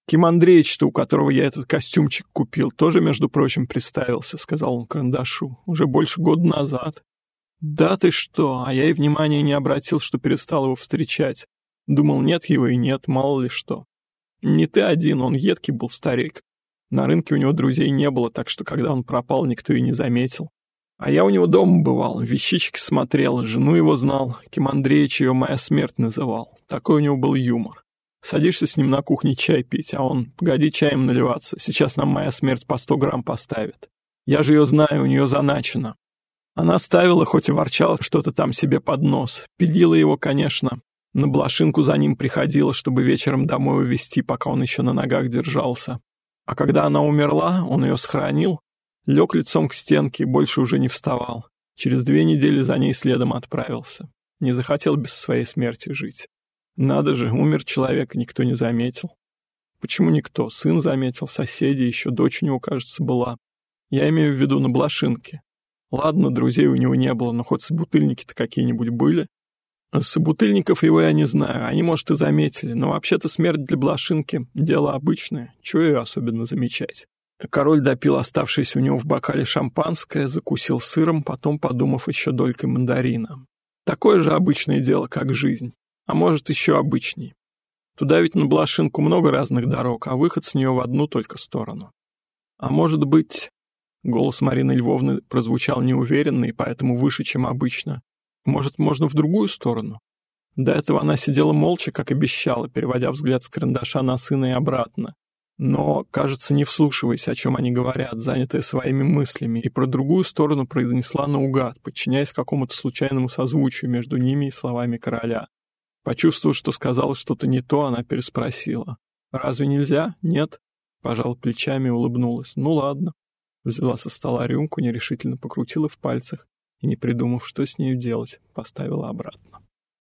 «Ким Андреевич-то, у которого я этот костюмчик купил, тоже, между прочим, приставился», — сказал он карандашу, — «уже больше года назад». «Да ты что, а я и внимания не обратил, что перестал его встречать. Думал, нет его и нет, мало ли что. Не ты один, он едкий был старик. На рынке у него друзей не было, так что когда он пропал, никто и не заметил. А я у него дома бывал, вещички смотрел, жену его знал, Ким Андреевич ее «Моя смерть» называл. Такой у него был юмор. Садишься с ним на кухне чай пить, а он «Погоди чаем наливаться, сейчас нам «Моя смерть» по сто грамм поставит. Я же ее знаю, у нее заначено». Она ставила, хоть и ворчала что-то там себе под нос. Пилила его, конечно. На блошинку за ним приходила, чтобы вечером домой увезти, пока он еще на ногах держался. А когда она умерла, он ее сохранил, лег лицом к стенке и больше уже не вставал. Через две недели за ней следом отправился. Не захотел без своей смерти жить. Надо же, умер человек, никто не заметил. Почему никто? Сын заметил, соседи, еще дочь у него, кажется, была. Я имею в виду на Блошинке. Ладно, друзей у него не было, но хоть собутыльники-то какие-нибудь были. Собутыльников его я не знаю, они, может, и заметили, но вообще-то смерть для Блошинки — дело обычное, чего ее особенно замечать. Король допил оставшееся у него в бокале шампанское, закусил сыром, потом, подумав еще долькой мандарина. Такое же обычное дело, как жизнь, а может, еще обычней. Туда ведь на Блошинку много разных дорог, а выход с нее в одну только сторону. А может быть... Голос Марины Львовны прозвучал неуверенно и поэтому выше, чем обычно. Может, можно в другую сторону? До этого она сидела молча, как обещала, переводя взгляд с карандаша на сына и обратно. Но, кажется, не вслушиваясь, о чем они говорят, занятая своими мыслями, и про другую сторону произнесла наугад, подчиняясь какому-то случайному созвучию между ними и словами короля. Почувствовав, что сказала что-то не то, она переспросила. «Разве нельзя? Нет?» Пожал плечами и улыбнулась. «Ну ладно». Взяла со стола рюмку, нерешительно покрутила в пальцах и, не придумав, что с нею делать, поставила обратно.